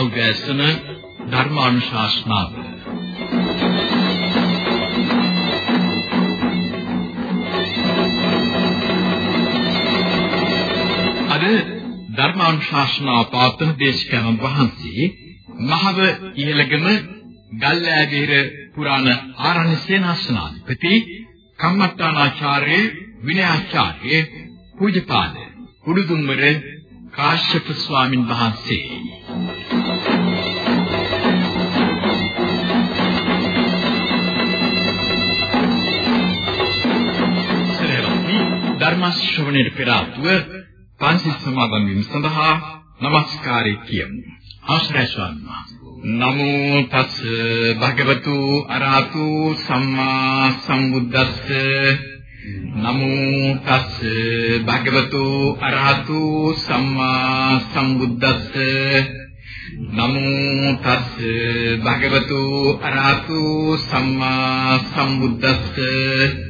ඉරිදා උදෑසන ධර්මානුශාසනාව. අද ධර්මානුශාසනාව පවත්වන දේශකයන්න් වහන්සේ මහව ඉහළගම ගල්ලෑවිහෙර පුරාණ ආරණ්‍ය සේනාසනාධිපති කම්මට්ටානාචාර්ය විනයාචාර්ය පූජ්‍යපාද කුඩුදුම්බර කාශ්‍යප ස්වාමින් වහන්සේ. ධර්ම ශ්‍රවණයට පෙර ආතුව පන්සිල් සමාදන් වීම සඳහා নমස්කාරය කියමු. ආශ්‍රය ස්වාමීන් වහන්සේ. නමෝ තස් භගවතු අරහතු සම්මා සම්බුද්දස්ස. නමෝ තස් භගවතු අරහතු සම්මා සම්බුද්දස්ස. නමෝ තස් භගවතු අරහතු සම්මා සම්බුද්දස්ස.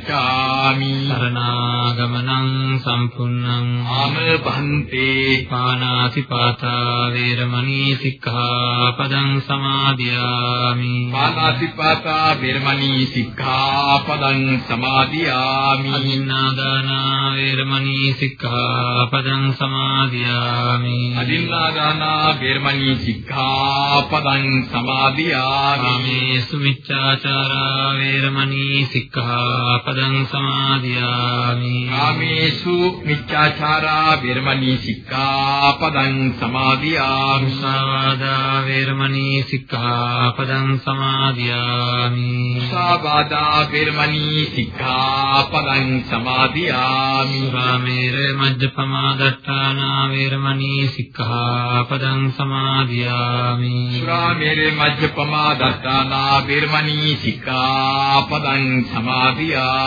ගච්ඡාමි සරණාගමනං සම්පූර්ණං ආම බන්තේ පානාති පාතා වේරමණී සික්ඛාපදං සමාදියාමි පානාති පාතා වේරමණී සික්ඛාපදං සමාදියාමි අදින්නාදානා වේරමණී සික්ඛාපදං සමාදියාමි අදින්නාදානා වේරමණී සික්ඛාපදං සමාදියාමි සුමිච්ඡාචාරා වේරමණී සික්ඛාපදං සමාදියාමි. කාමේසු මිච්ඡාචාරා වේරමණී සික්ඛාපදං සමාදියාමි. සාවාදා වේරමණී සික්ඛාපදං සමාදියාමි. සාවාදා වේරමණී සික්ඛාපදං සමාදියාමි. රාමේර මජ්ජපමා දට්ඨානා වේරමණී සික්ඛාපදං සමාදියාමි. සුරාමේර මජ්ජපමා දට්ඨානා වේරමණී සික්ඛාපදං සමාදියාමි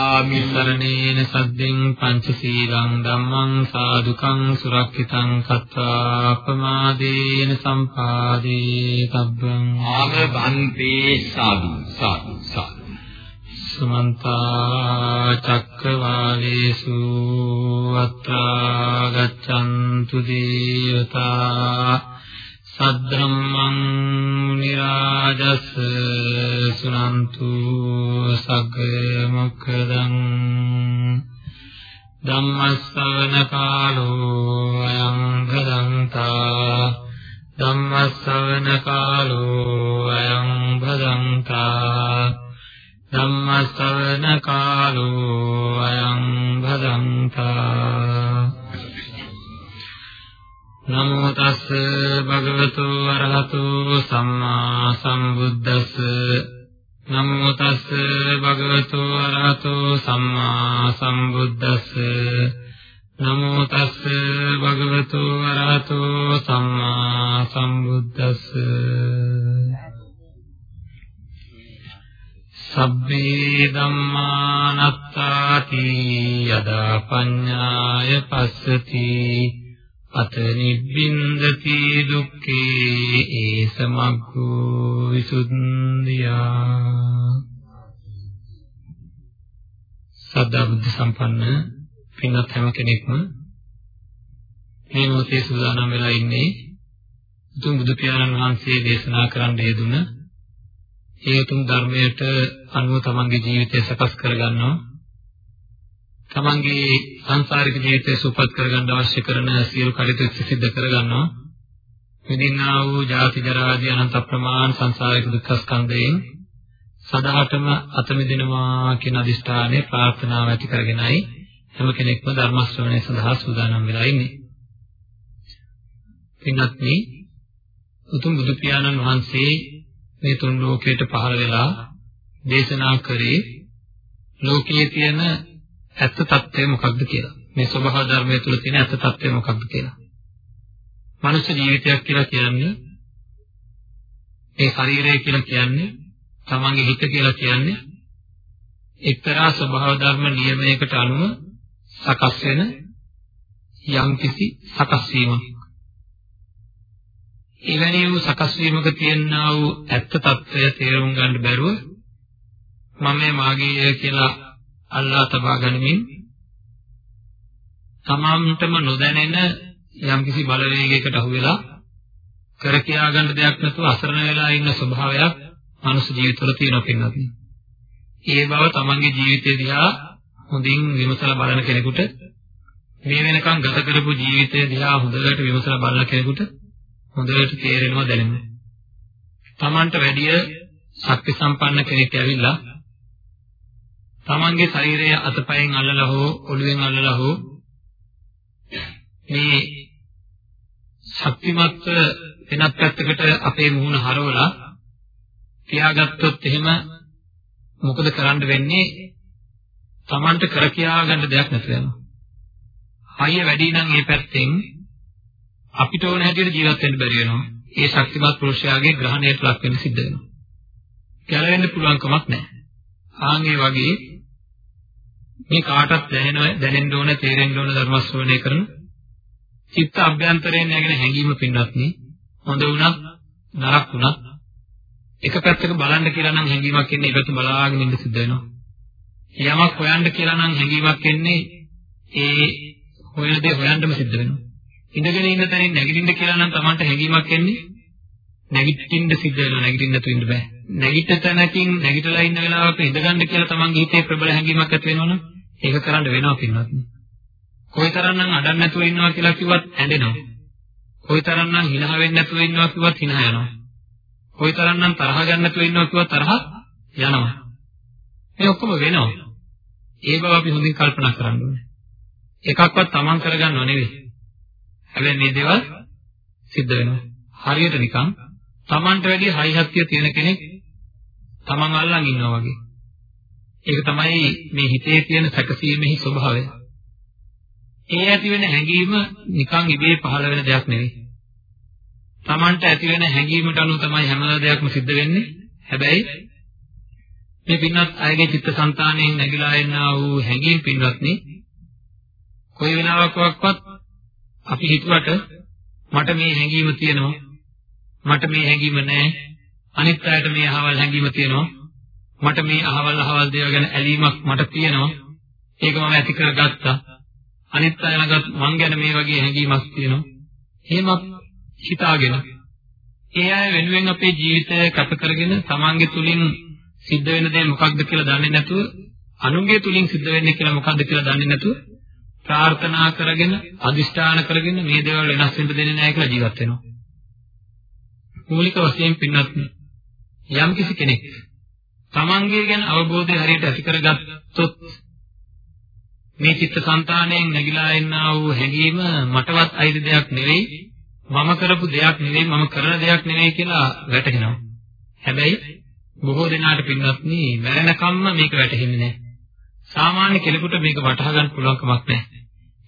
සරණේන සද්දෙන් පංචශීලං ධම්මං සාදුකං සුරක්ෂිතං කତ୍වා අපමාදේන සම්පාදේ තබ්බං ආම බන්තේ සාදු සාදු සාදු. සමන්ත චක්කවාලේසු අත්‍රා ගච්ඡන්තු දේවතා සද්ධම්මං නිරාජස් සුනන්තු සග්ග මොක්ඛදං ධම්මස්සවන කාලෝ අයං භදන්තා ධම්මස්සවන කාලෝ අයං භදන්තා ධම්මස්සවන කාලෝ අයං භදන්තා නමෝ තස් භගවතු අරහතු සම්මා සම්බුද්දස්ස. නමෝ තස් භගවතු අරහතු සම්මා සම්බුද්දස්ස. නමෝ තස් භගවතු අරහතු සම්මා සම්බුද්දස්ස. සබ්බේ ධම්මානත්තාති යදා පඤ්ඤාය පස්සති. අත නිබ්බින්දති දුක්ඛේ ඒසමග්ගෝ විසුද්ධියා. සදා බුද්ධ සම්පන්න පින්වත් හැම කෙනෙක්ම මේ මොහොතේ සූදානම් වෙලා ඉන්නේ උතුම් බුදු පියාණන් වහන්සේ දේශනා කරන්න යෙදුන ඒ උතුම් ධර්මයට අනුව තමන්ගේ ජීවිතය සකස් කරගන්නවා. තමන්ගේ සංසාරික ජීවිතය සුවපත් කරගන්න අවශ්‍ය කරන සියලු කටයුතු සිද්ධ කරගන්නවා විඳින්නා වූ ජාති ජරා ආදී අනන්ත ප්‍රමාණ සංසාරික දුක්ඛ ස්කන්ධයෙන් සදාටම අත මිදෙනවා කියන අදිෂ්ඨානය ප්‍රාර්ථනාව ඇති කරගෙනයි හැම කෙනෙක්ම ධර්ම ශ්‍රවණය සඳහා සූදානම් වෙලා ඉන්නේ. පින්වත්නි උතුම් බුදු පියාණන් වහන්සේ මේ තුන් ලෝකයට පහළ වෙලා දේශනා කරේ ලෝකයේ තියෙන ඇත්ත తත්වය මොකක්ද කියලා. මේ ස්වභාව ධර්මය තුළ තියෙන ඇත්ත తත්වය මොකක්ද කියලා. මනුෂ්‍ය ජීවිතයක් කියලා කියන්නේ ඒ ශරීරය කියලා කියන්නේ තමන්ගේ හිත කියලා කියන්නේ එක්තරා ස්වභාව ධර්ම නියමයකට අනුව සකස් වෙන යම්කිසි සකස් වීමක්. එවැනි වූ සකස් වීමක තියෙනා වූ ඇත්ත తත්වය තේරුම් ගන්න බැරුව මම මාගේ කියලා අල්ලා තබා ගනිමින් තමාන්ටම නොදැනෙන යම්කිසි බලවේගයකට අහු වෙලා කර කියා ගන්න දෙයක් නැතුව අසරණ වෙලා ඉන්න ස්වභාවයක් මනුස්ස ජීවිතවල තියෙනවා පින්නත්. ඒ බව තමන්ගේ ජීවිතය දිහා හොඳින් විමසලා බලන කෙනෙකුට මේ වෙනකන් ගත කරපු ජීවිතය දිහා හොඳට විමසලා බලන කෙනෙකුට හොඳට තේරෙනවා දැනෙනවා. තමන්ට වැඩිය ශක්ති සම්පන්න කෙනෙක් ඇවිල්ලා තමන්ගේ ශරීරය අතපයෙන් අල්ලලා හෝ ඔළුවෙන් අල්ලලා හෝ මේ ශක්තිමත් වෙනත් පැත්තකට අපේ මූණ හරවලා තියාගත්තොත් එහෙම මොකද කරන්න වෙන්නේ? Tamanට කර කියා ගන්න දෙයක් නැති වෙනවා. හයිය වැඩි නම් මේ පැත්තෙන් අපිට ඕන හැටියට ජීවත් වෙන්න බැරි වෙනවා. ඒ ශක්තිමත් පුරුෂයාගේ ග්‍රහණයට ලක් වෙන්න සිද්ධ වෙනවා. ගැලවෙන්න පුළුවන් කමක් නැහැ. ආන්ගේ වගේ මේ කාටත් දැනෙන දැනෙන්න ඕන තේරෙන්න ඕන ධර්ම ශ්‍රවණය කරන චිත්ත අභ්‍යන්තරයෙන් නැගෙන හැඟීම පින්නත් නේ හොඳ වුණත් නරක වුණත් එක පැත්තක බලන්න කියලා නම් හැඟීමක් එන්නේ ඒකට බලාගෙන ඉන්න සිද්ධ වෙනවා. යමක් හොයන්න කියලා නම් හැඟීමක් එන්නේ ඒ හොයන දේ හොයන්නම සිද්ධ වෙනවා. ඉඳගෙන ඉන්න තැනින් නැගිටින්න කියලා නම් Tamanට හැඟීමක් එන්නේ නැගිටින්න සිද්ධ වෙනවා නැගිටින්න නැතුව ඉන්න බෑ. නැගිට තැනකින් නැගිටලා ඉන්න වෙලාවක ඉඳගන්න කියලා Tamanගේ හිතේ ප්‍රබල හැඟීමක් ඇති වෙනවනම් ඒක කරන්න වෙනවා පින්වත්. කොයිතරම්නම් අඩන්න නැතුව ඉන්නවා කියලා කිව්වත් ඇඬෙනවා. කොයිතරම්නම් හිනහ වෙන්නේ නැතුව ඉන්නවා කිව්වත් හිනහ යනවා. කොයිතරම්නම් තරහ ගන්න නැතුව ඉන්නවා කිව්වා තරහ යනවා. මේ ඔක්කොම වෙනවා. ඒ බව අපි හොඳින් කල්පනා කරන්න ඕනේ. එකක්වත් තමන් කරගන්නව නෙවෙයි. හැබැයි මේ දේවල් සිද්ධ වෙනවා. හරියට නිකන් තමන්ට වැඩිය හයි හත්තිය තියෙන කෙනෙක් තමන් අල්ලන් ඉන්නවා වගේ. ඒක තමයි මේ හිතේ තියෙන සැකසීමේහි ස්වභාවය. ඒ ඇති වෙන හැඟීම නිකන් ඉබේ පහළ වෙන දෙයක් නෙවෙයි. Tamanට ඇති වෙන හැඟීමට අනුව තමයි හැම දෙයක්ම සිද්ධ වෙන්නේ. හැබැයි මේ පින්වත් අයගේ චිත්තසංතානයෙන් නැగిලා එනා වූ හැඟීම් පින්වත්නි කොයි වෙලාවකවත් අපි හිතුවට මට මේ හැඟීම තියෙනවා මට මේ හැඟීම නැහැ අනිත් අයට මේ අහවල් හැඟීම තියෙනවා. මට මේ අහවල් අහවල් දේවල් ගැන ඇලීමක් මට තියෙනවා. ඒක මම ඇති කරගත්තා. අනිත් අය ළඟත් මං ගැන මේ වගේ හැඟීමක් තියෙනවා. එහෙමත් හිතාගෙන ඒ අය වෙනුවෙන් අපේ ජීවිතය කැප කරගෙන තමන්ගේ තුලින් සිද්ධ වෙන දේ මොකක්ද කියලා දන්නේ නැතුව අනුන්ගේ තුලින් සිද්ධ වෙන්නේ කියලා මොකක්ද කියලා දන්නේ නැතුව ප්‍රාර්ථනා කරගෙන අදිෂ්ඨාන කරගෙන මේ දේවල් වෙනස් වෙන්න දෙන්නේ නැහැ කියලා ජීවත් වෙනවා. මූලික වශයෙන් පින්නත් යම් කිසි කෙනෙක් තමන්ගේ ගැන අවබෝධය හරියට ඇති කරගත්තොත් මේ චිත්තසංතානයෙන් නැగిලා එන්නා වූ හැඟීම මටවත් අයිති දෙයක් නෙවෙයි මම කරපු දෙයක් නෙවෙයි මම කරන දෙයක් නෙවෙයි කියලා වැටහෙනවා. හැබැයි බොහෝ දෙනාට පින්වත්නි මරණකම්ම මේක වැටහෙන්නේ නැහැ. සාමාන්‍ය කෙනෙකුට මේක වටහා ගන්න පුළුවන් කමක් නැහැ.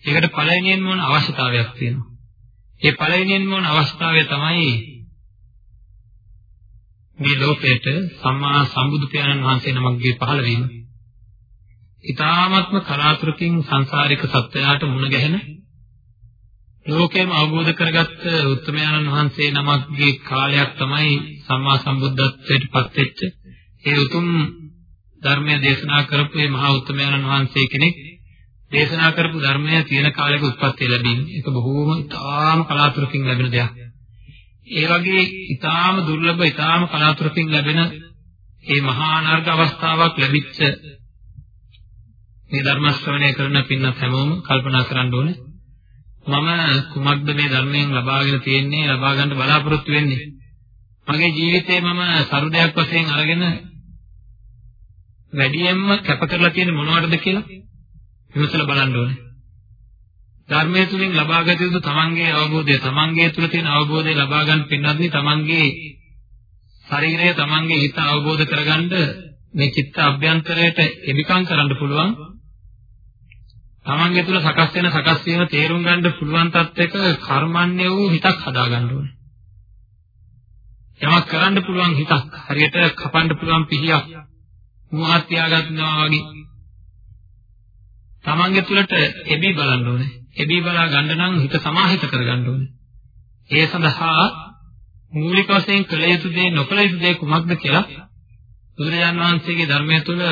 ඒකට පළවෙනියෙන්ම ඕන අවශ්‍යතාවයක් තියෙනවා. ඒ පළවෙනියෙන්ම ඕන අවස්ථාවය තමයි මේ ලෝකයට සම්මා සම්බුදු පියාණන් වහන්සේ නමක්ගේ පහළ වීම. ඊ타ත්ම කලාතුරකින් සංසාරික සත්‍යයට මුණ ගැහෙන ලෝකයම අවබෝධ කරගත්ත උත්තමයන්න් වහන්සේ නමක්ගේ කාලයක් තමයි සම්මා සම්බුද්ධත්වයට පත් වෙච්ච ඒ උතුම් ධර්මය දේශනා කරපු මේ මහා උත්තමයන්න් වහන්සේ කෙනෙක් දේශනා කරපු ධර්මය තියෙන කාලයක උත්පත්ති ලැබීම ඒක බොහෝම තාම කලාතුරකින් ලැබෙන දෙයක්. ඒ වගේ ඊටාම දුර්ලභ ඊටාම කලාතුරකින් ලැබෙන මේ මහා අනර්ග අවස්ථාවක් ලැබිච්ච මේ ධර්ම ශ්‍රවණය කරන පින්වත් හැමෝම කල්පනා කරන්න ඕනේ. මම කුමක්ද මේ ධර්මයෙන් ලබාගෙන තියෙන්නේ ලබා ගන්න බලාපොරොත්තු වෙන්නේ? මගේ ජීවිතේ මම සරු දෙයක් වශයෙන් අරගෙන වැඩියෙන්ම කැප කරලා තියෙන මොනවටද කියලා විමසලා බලන්න ඕනේ. ධර්මයේ තුලින් ලබාගත යුතු තමන්ගේ අවබෝධය තමන්ගේ තුල තියෙන අවබෝධය ලබා ගන්න පින්නත් තමන්ගේ ශරීරය තමන්ගේ හිත අවබෝධ කරගන්න මේ චිත්ත අභ්‍යන්තරයට එබිකම් කරන්න පුළුවන් තමන්ගේ තුල සකස් වෙන සකස් වීම තේරුම් ගන්න පුළුවන් තත්යක කර්මන්නේ වූ හිතක් හදා ගන්න ඕනේ. යමක් කරන්න පුළුවන් හිතක් හරියට කපන්න පුළුවන් පිහියක් මුවහත් තියාගන්නවා වගේ තමන්ගේ තුලට එබි බලන්න ඕනේ. එබි බලා ගන්න නම් හිත සමාහිත කරගන්න ඕනේ. ඒ සඳහා මූලික වශයෙන් කළ යුතු දේ නොකළ යුතු දේ කුමක්ද කියලා බුදුරජාණන් වහන්සේගේ ධර්මය තුළ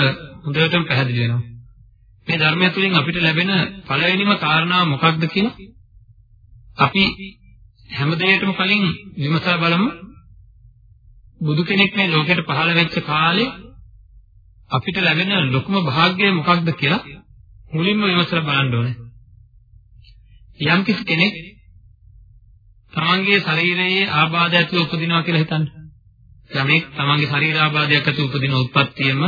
හොඳටම පැහැදිලි වෙනවා. මේ ධර්මය තුළින් අපිට ලැබෙන පළවෙනිම කාරණාව මොකක්ද කියලා අපි හැම දෙයකටම කලින් විමසා බලමු. බුදු කෙනෙක් මේ ලෝකෙට පහළ වෙච්ච කාලේ අපිට ලැබෙන ලොකුම භාග්‍යය මොකක්ද කියලා මුලින්ම විමසලා බලන්න ඕනේ. යම් කිසි කෙනෙක් තමන්ගේ ශරීරයේ ආබාධ ඇතුව උපදිනවා කියලා හිතන්න. යමෙක් තමන්ගේ ශරීර ආබාධයක් ඇතුව උපදින උත්පත්තියම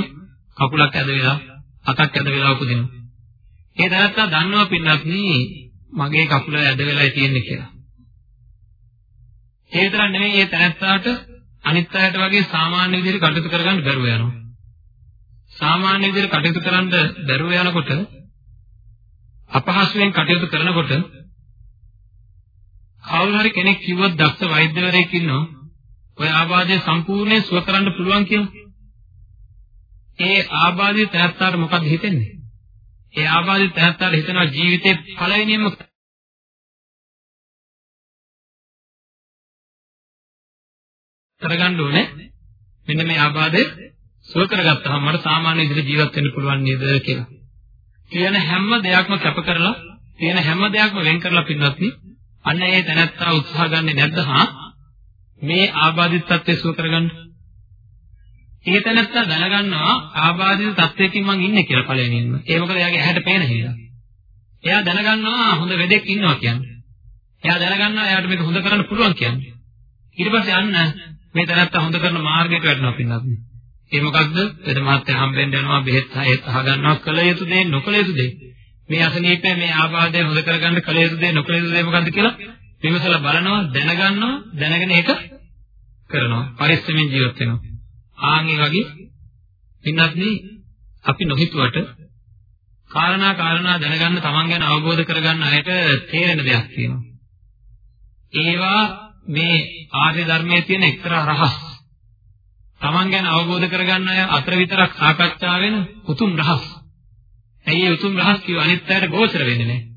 කකුලක් ඇද වෙලා අතක් ඇද වෙලා උපදිනවා. ඒ දැනත්තා දන්නවා පින්නත් මගේ කකුල ඇද වෙලායි තියෙන්නේ කියලා. ඒ විතරක් නෙමෙයි ඒ තැනත්තාට අනිත් අයට වගේ සාමාන්‍ය විදිහට කටයුතු කරගන්න බැරුව යනවා. සාමාන්‍ය විදිහට කටයුතු කරන්න බැරුව යනකොට අපහසුයෙන් කටයුතු කරනකොට කවුරු හරි කෙනෙක් කිව්වොත් දක්ෂ වෛද්‍යවරයෙක් ඉන්නවා ඔය ආබාධය සම්පූර්ණයෙන් සුව කරන්න පුළුවන් කියලා. ඒ ආබාධය තැනත්තාට මොකද හිතෙන්නේ? ඒ ආබාධය තැනත්තාට හිතනවා ජීවිතේ පළවෙනියෙන්ම කරගන්න ඕනේ. මෙන්න මේ ආබාධය සුව කරගත්තාම මට සාමාන්‍ය විදිහට ජීවත් වෙන්න පුළුවන් නේද කියලා. කියන හැම දෙයක්ම කැප කරලා, තියෙන හැම දෙයක්ම වෙන් කරලා පින්නත් අන්න ඒ තැනත්තා උත්සාහ ගන්නෙ නැද්ද හා මේ ආබාධිත තත්ත්වය සුව කරගන්න? ඒ තැනත්තා දැනගන්නවා ආබාධිත තත්ත්වයකින් මං ඉන්නේ කියලා පළවෙනින්ම. ඒ මොකද එයාගේ ඇහැට පේන හින්දා. එයා දැනගන්නවා හොඳ වෙදෙක් ඉන්නවා කියන්නේ. එයා දැනගන්නවා එයාට මේක හොඳ කරන්න පුළුවන් කියන්නේ. ඊට පස්සේ අන්න මේ තැනත්තා හොඳ කරන මාර්ගයට වැටෙනවා පින්නත්. ඒ මොකක්ද? වෙද මහත්තයා හම්බෙන්න යනවා බෙහෙත් අහගන්නවා කළ යුතු දේ නොකළ යුතු දේ. මේ අසනීපය මේ ආබාධය හොද කරගන්න කල යුතු දේ නොකල යුතු දේ මොකක්ද කියලා විමසලා බලනවා දැනගන්නවා දැනගෙන ඒක කරනවා. පරිස්සමෙන් ජීවත් වෙනවා. ආන් ඒ වගේ පින්නත්නි අපි නොහිතුවට කාරණා කාරණා දැනගන්න තමන් ගැන අවබෝධ කරගන්න අයට තේරෙන දෙයක් තියෙනවා. ඒවා මේ ආර්ය ධර්මයේ තියෙන එක්තරා රහස්. තමන් ගැන අවබෝධ කරගන්න අය අතර විතරක් සාකච්ඡා වෙන උතුම් රහස්. ඇයි ඒ උතුම් රහස් කිව්ව අනිත් අයට ගෝචර වෙන්නේ නැහැ?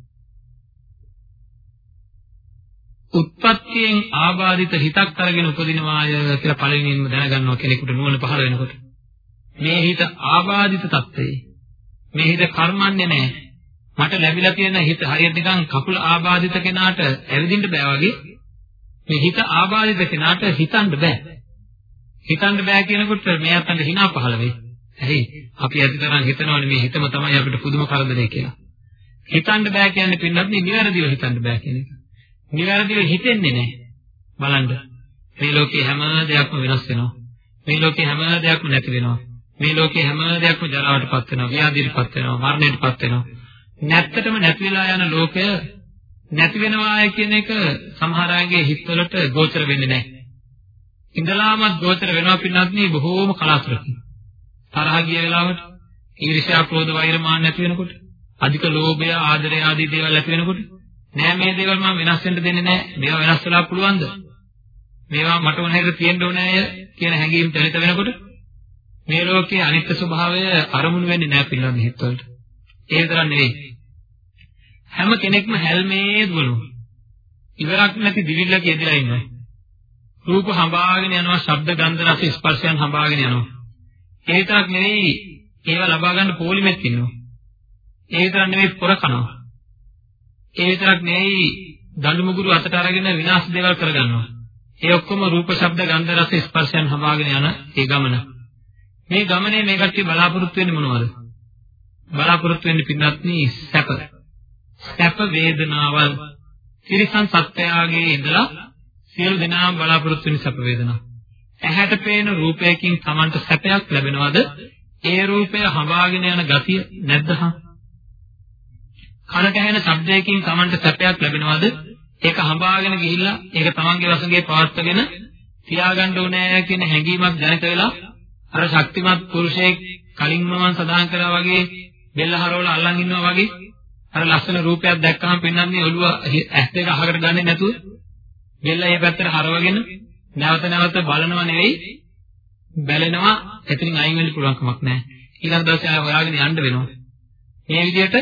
උත්පත්තියෙන් ආබාධිත හිතක් අරගෙන උපදිනවාය කියලා පළවෙනියෙන්ම දැනගන්නවා කෙනෙකුට නුවණ පහළ වෙනකොට. මේ හිත ආබාධිත තත්ත්වේ. මේ හිත කර්මන්නේ නැහැ. මට ලැබිලා තියෙන හිත හරියට නිකන් කකුල ආබාධිත කෙනාට ඇවිදින්න බෑ වගේ මේ හිත ආබාධිත කෙනාට හිතන්න බෑ. හිතන්න බෑ කියනකොට මේ අතට hina පහළ වෙයි. ඇයි? අපි ඇත්තටම හිතනවානේ මේ හිතම තමයි අපිට පුදුම කරදරේ කියලා. හිතන්න බෑ කියන්නේ පින්නත් නේ නිවැරදිව හිතන්න බෑ කියන එක. නිවැරදිව හිතෙන්නේ නැහැ. බලන්න. මේ ලෝකේ හැම දෙයක්ම වෙනස් වෙනවා. මේ ලෝකේ හැම දෙයක්ම නැති වෙනවා. මේ ලෝකේ හැම දෙයක්ම ජරාවටපත් වෙනවා, ව්‍යාධියටපත් වෙනවා, මරණයටපත් වෙනවා. නැත්තටම නැති වෙලා යන ලෝකය නැති වෙනවාය කියන එක සමහර අයගේ හිතවලට ගෝචර වෙන්නේ නැහැ. ඉඳලාමත් ගෝචර වෙනවා පින්නත් නේ බොහෝම කලාතුරකින්. තරහ ගිය වෙලාවට ඊර්ෂ්‍යා ක්‍රෝධ වෛර මාන්න නැති වෙනකොට අධික ලෝභය ආදරය ආදී දේවල් ඇති වෙනකොට නෑ මේ දේවල් මම වෙනස් වෙන්න දෙන්නේ නෑ. මේවා වෙනස් වෙලා පුළුවන්ද? මේවා මට ඕන හැටියට තියෙන්න ඕනෑ කියන හැඟීම් දැනිට වෙනකොට මේ ලෝකයේ අනිත්‍ය ස්වභාවය අරමුණු වෙන්නේ නෑ පිළිබඳ හිතවලට ඒ විතරක් නෙවෙයි. හැම කෙනෙක්ම හැල්මේ දුවනවා. ඉවරක් නැති දිවිල්ලක එදිලා ඉන්නවා. රූප හඹාගෙන යනවා ශබ්ද ගන්ධ රස ස්පර්ශයන් හඹාගෙන යනවා. ඒ විතරක් නෙවෙයි ඒවා ලබා ගන්න පොලිමෙත් ඉන්නවා. ඒ විතරක් නෙවෙයි පොර කනවා. ඒ විතරක් නෙවෙයි දඬු මුගුරු අතට අරගෙන විනාශ දේවල් කරගන්නවා. ඒ ඔක්කොම රූප, ශබ්ද, ගන්ධ, රස, ස්පර්ශයන් හමාගෙන යන ඒ ගමන. මේ ගමනේ මේ කට්ටිය බලාපොරොත්තු වෙන්නේ මොනවද? බලාපොරොත්තු වෙන්නේ පින්වත්නි සැප. සැප වේදනාවල් තිරිසන් සත්‍යයගේ ඉඳලා සියලු දෙනාම බලාපොරොත්තු වෙන සැප වේදනා. ඇහැට පේන රූපයකින් Tamanට සැපයක් ලැබෙනවද? ඒ රූපය හඹාගෙන යන ගතිය නැද්ද හා? කනට ඇහෙන ශබ්දයකින් Tamanට සැපයක් ලැබෙනවද? ඒක හඹාගෙන ගිහිල්ලා ඒක Tamanගේ වශයෙන් පවත්වාගෙන තියාගන්න ඕනේ කියන හැඟීමක් දැනට වෙලා අර ශක්තිමත් පුරුෂයෙක් කලින්ම මම සඳහන් කළා වගේ බෙල්ල හරවල අල්ලන් ඉන්නවා වගේ අර ලස්සන රූපයක් දැක්කම පෙන්වන්නේ ඔළුව ඇස් දෙක අහකට ගන්නේ නැතුව බෙල්ල ඒ පැත්තට හරවගෙන නැවත නැවත බලනවා නෙවෙයි බැලෙනවා එතනින් අයින් වෙන්න පුළුවන් කමක් නැහැ. ඊළඟ දවසේ ආය හොයාගෙන යන්න වෙනවා. මේ විදිහට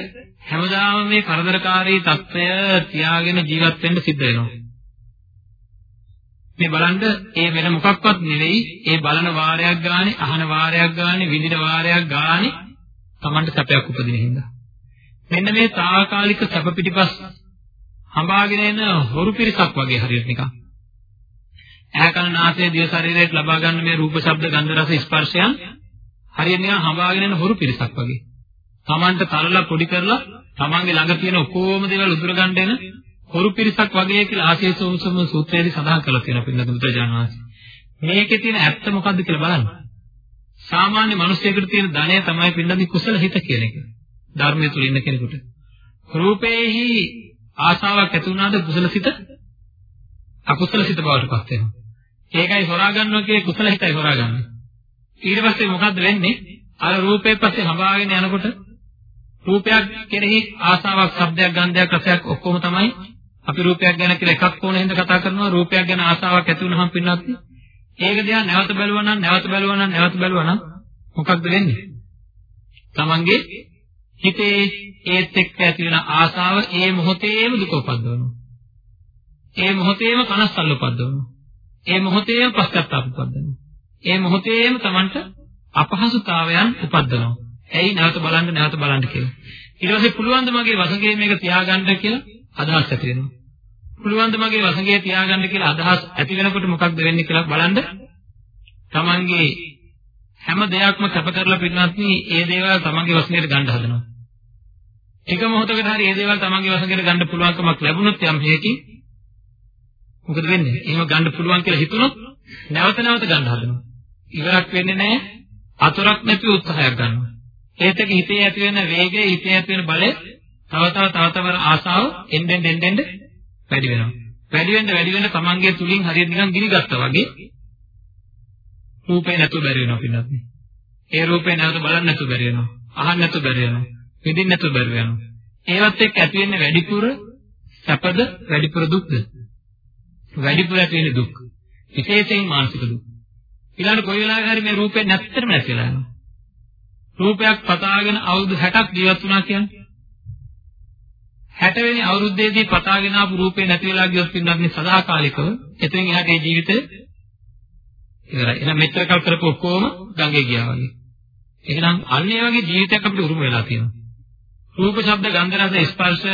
හැමදාම මේ කරදරකාරී తත්වය තියාගෙන ජීවත් වෙන්න සිද්ධ වෙනවා. මේ බලන්න ඒ වෙන මොකක්වත් නෙවෙයි ඒ බලන වාරයක් ගානේ අහන වාරයක් ගානේ විඳින වාරයක් ගානේ Tamanට සැපයක් උපදින හින්දා. මෙන්න මේ తాකාලික සැප පිටිපස් හඹාගෙන එන හොරු පිරිසක් වගේ හරියට නිකන්. ඇහැ කන නාසය දිව ශරීරයට ලබා ගන්න මේ රූප ශබ්ද ගන්ධ රස ස්පර්ශයන් හරියට නිකන් හඹාගෙන එන හොරු පිරිසක් වගේ Tamanට තරලා පොඩි කරලා Tamanගේ ළඟ තියෙන ඔක්කොම දේවල් උදුර ගන්න එන හොරු පිරිසක් වගේ කියලා ආශේසෝමසම සූත්‍රයේදී සඳහන් කරලා තියෙනවා පින්නතුන් බුදුරජාණන් වහන්සේ. මේකේ තියෙන ඇත්ත මොකද්ද කියලා බලන්න. සාමාන්‍ය මිනිසෙකුට තියෙන ධනය තමයි පින්නදී කුසල හිත කියන එක. ධර්මයේ තුල ඉන්න කෙනෙකුට. රූපේහි ආශාවක් ඇති වුණාද කුසල සිත අකුසල සිත බවට පත් වෙනවා. ඒකයි හොරා ගන්නවා කියේ කුසල හිතයි හොරා ගන්න. ඊට පස්සේ මොකද්ද වෙන්නේ? අර රූපේ පස්සේ හඹාගෙන යනකොට රූපයක් කෙරෙහි ආසාවක්, ශබ්දයක්, ගන්ධයක්, රසයක් ඔක්කොම තමයි අපි රූපයක් ගැන කියලා එකක් ඕන හින්දා කතා කරනවා රූපයක් ගැන ආසාවක් ඇති වුනහම පින්නත් ඒක දිහා නැවත බැලුවා නම් නැවත බැලුවා නම් නැවත බැලුවා නම් මොකක්ද වෙන්නේ? Tamange හිතේ ඒත් එක්ක ඇති වෙන ආසාව ඒ මොහොතේම දුක උපද්දවනවා. ඒ මොහොතේම කනස්සල්ල උපද්දවනවා. ඒ මොහොතේම පශ්චාත්තාප උපද්දවනවා. ඒ මොහොතේම Tamanට අපහසුතාවයන් උපද්දවනවා. ඇයි නැවත බලන්න නැවත බලන්න කියලා. ඊට පස්සේ පුළුවන් ද මගේ වසඟේ මේක තියාගන්න කියලා අදහස් ඇති වෙනවා. පුළුවන් ද මගේ වසඟේ තියාගන්න කියලා අදහස් ඇති වෙනකොට මොකක්ද වෙන්නේ කියලා බලන්න. තමන්ගේ හැම දෙයක්ම කැප කරලා පිටනත්නි ඒ දේවල් තමන්ගේ වසඟයට ගන්න හදනවා. එක මොහොතකට හරි ඒ දේවල් තමන්ගේ වසඟයට ගන්න පුළුවන්කමක් ලැබුණොත් යම් හේකින් මොකද වෙන්නේ? එහෙම ගන්න පුළුවන් කියලා හිතුනොත් නැවත නැවත ගන්න හදනවා. ඉවරක් වෙන්නේ නැහැ. අතරක් නැති උත්සාහයක් ගන්නවා. ඒත් එක හිතේ ඇති වෙන වේගය, හිතේ ඇති වෙන බලය තව තව තව තව ආසාව එන්නෙන් එන්නෙන් වැඩි වෙනවා. වැඩි වෙන්න වැඩි වෙන්න තමන්ගේ තුලින් හරියට නිකන් ගිනි ගත්තා වගේ රූපේ නැතුව බැරි වෙනවා පින්නත්. ඒ රූපේ නැවත බලන්න නැතුව බැරි වෙනවා. අහන්න නැතුව බැරි වෙනවා. විඳින්න නැතුව බැරි වෙනවා. ඒවත් එක්ක ඇති වෙන්නේ වැඩිපුර සැපද වැඩිපුර දුක්ද? වැඩිපුර ඇති වෙන්නේ දුක්. විශේෂයෙන් මානසික දුක්. ඊළඟ කොයි වෙලාවක හරි මේ රූපේ නැත්තරම නැතිලා යනවා. රූපයක් පතාගෙන අවුරුදු 60ක් ජීවත් වුණා කියන්නේ 60 වෙනි අවුරුද්දේදී පතාගෙන ආපු රූපේ නැති වෙලා ගියොත් පින්නන්නේ සදාකාලිකව එතෙන් එහාට ඒ ජීවිතේ ඉවරයි. එහෙනම් මෙච්චර කල් කරපු ඔක්කොම ගඟේ ගියා වගේ. එහෙනම් අන්න ඒ වගේ ජීවිතයක් අපිට උරුම වෙලා තියෙනවා. රූප, ශබ්ද, ගන්ධ, රස, ස්පර්ශ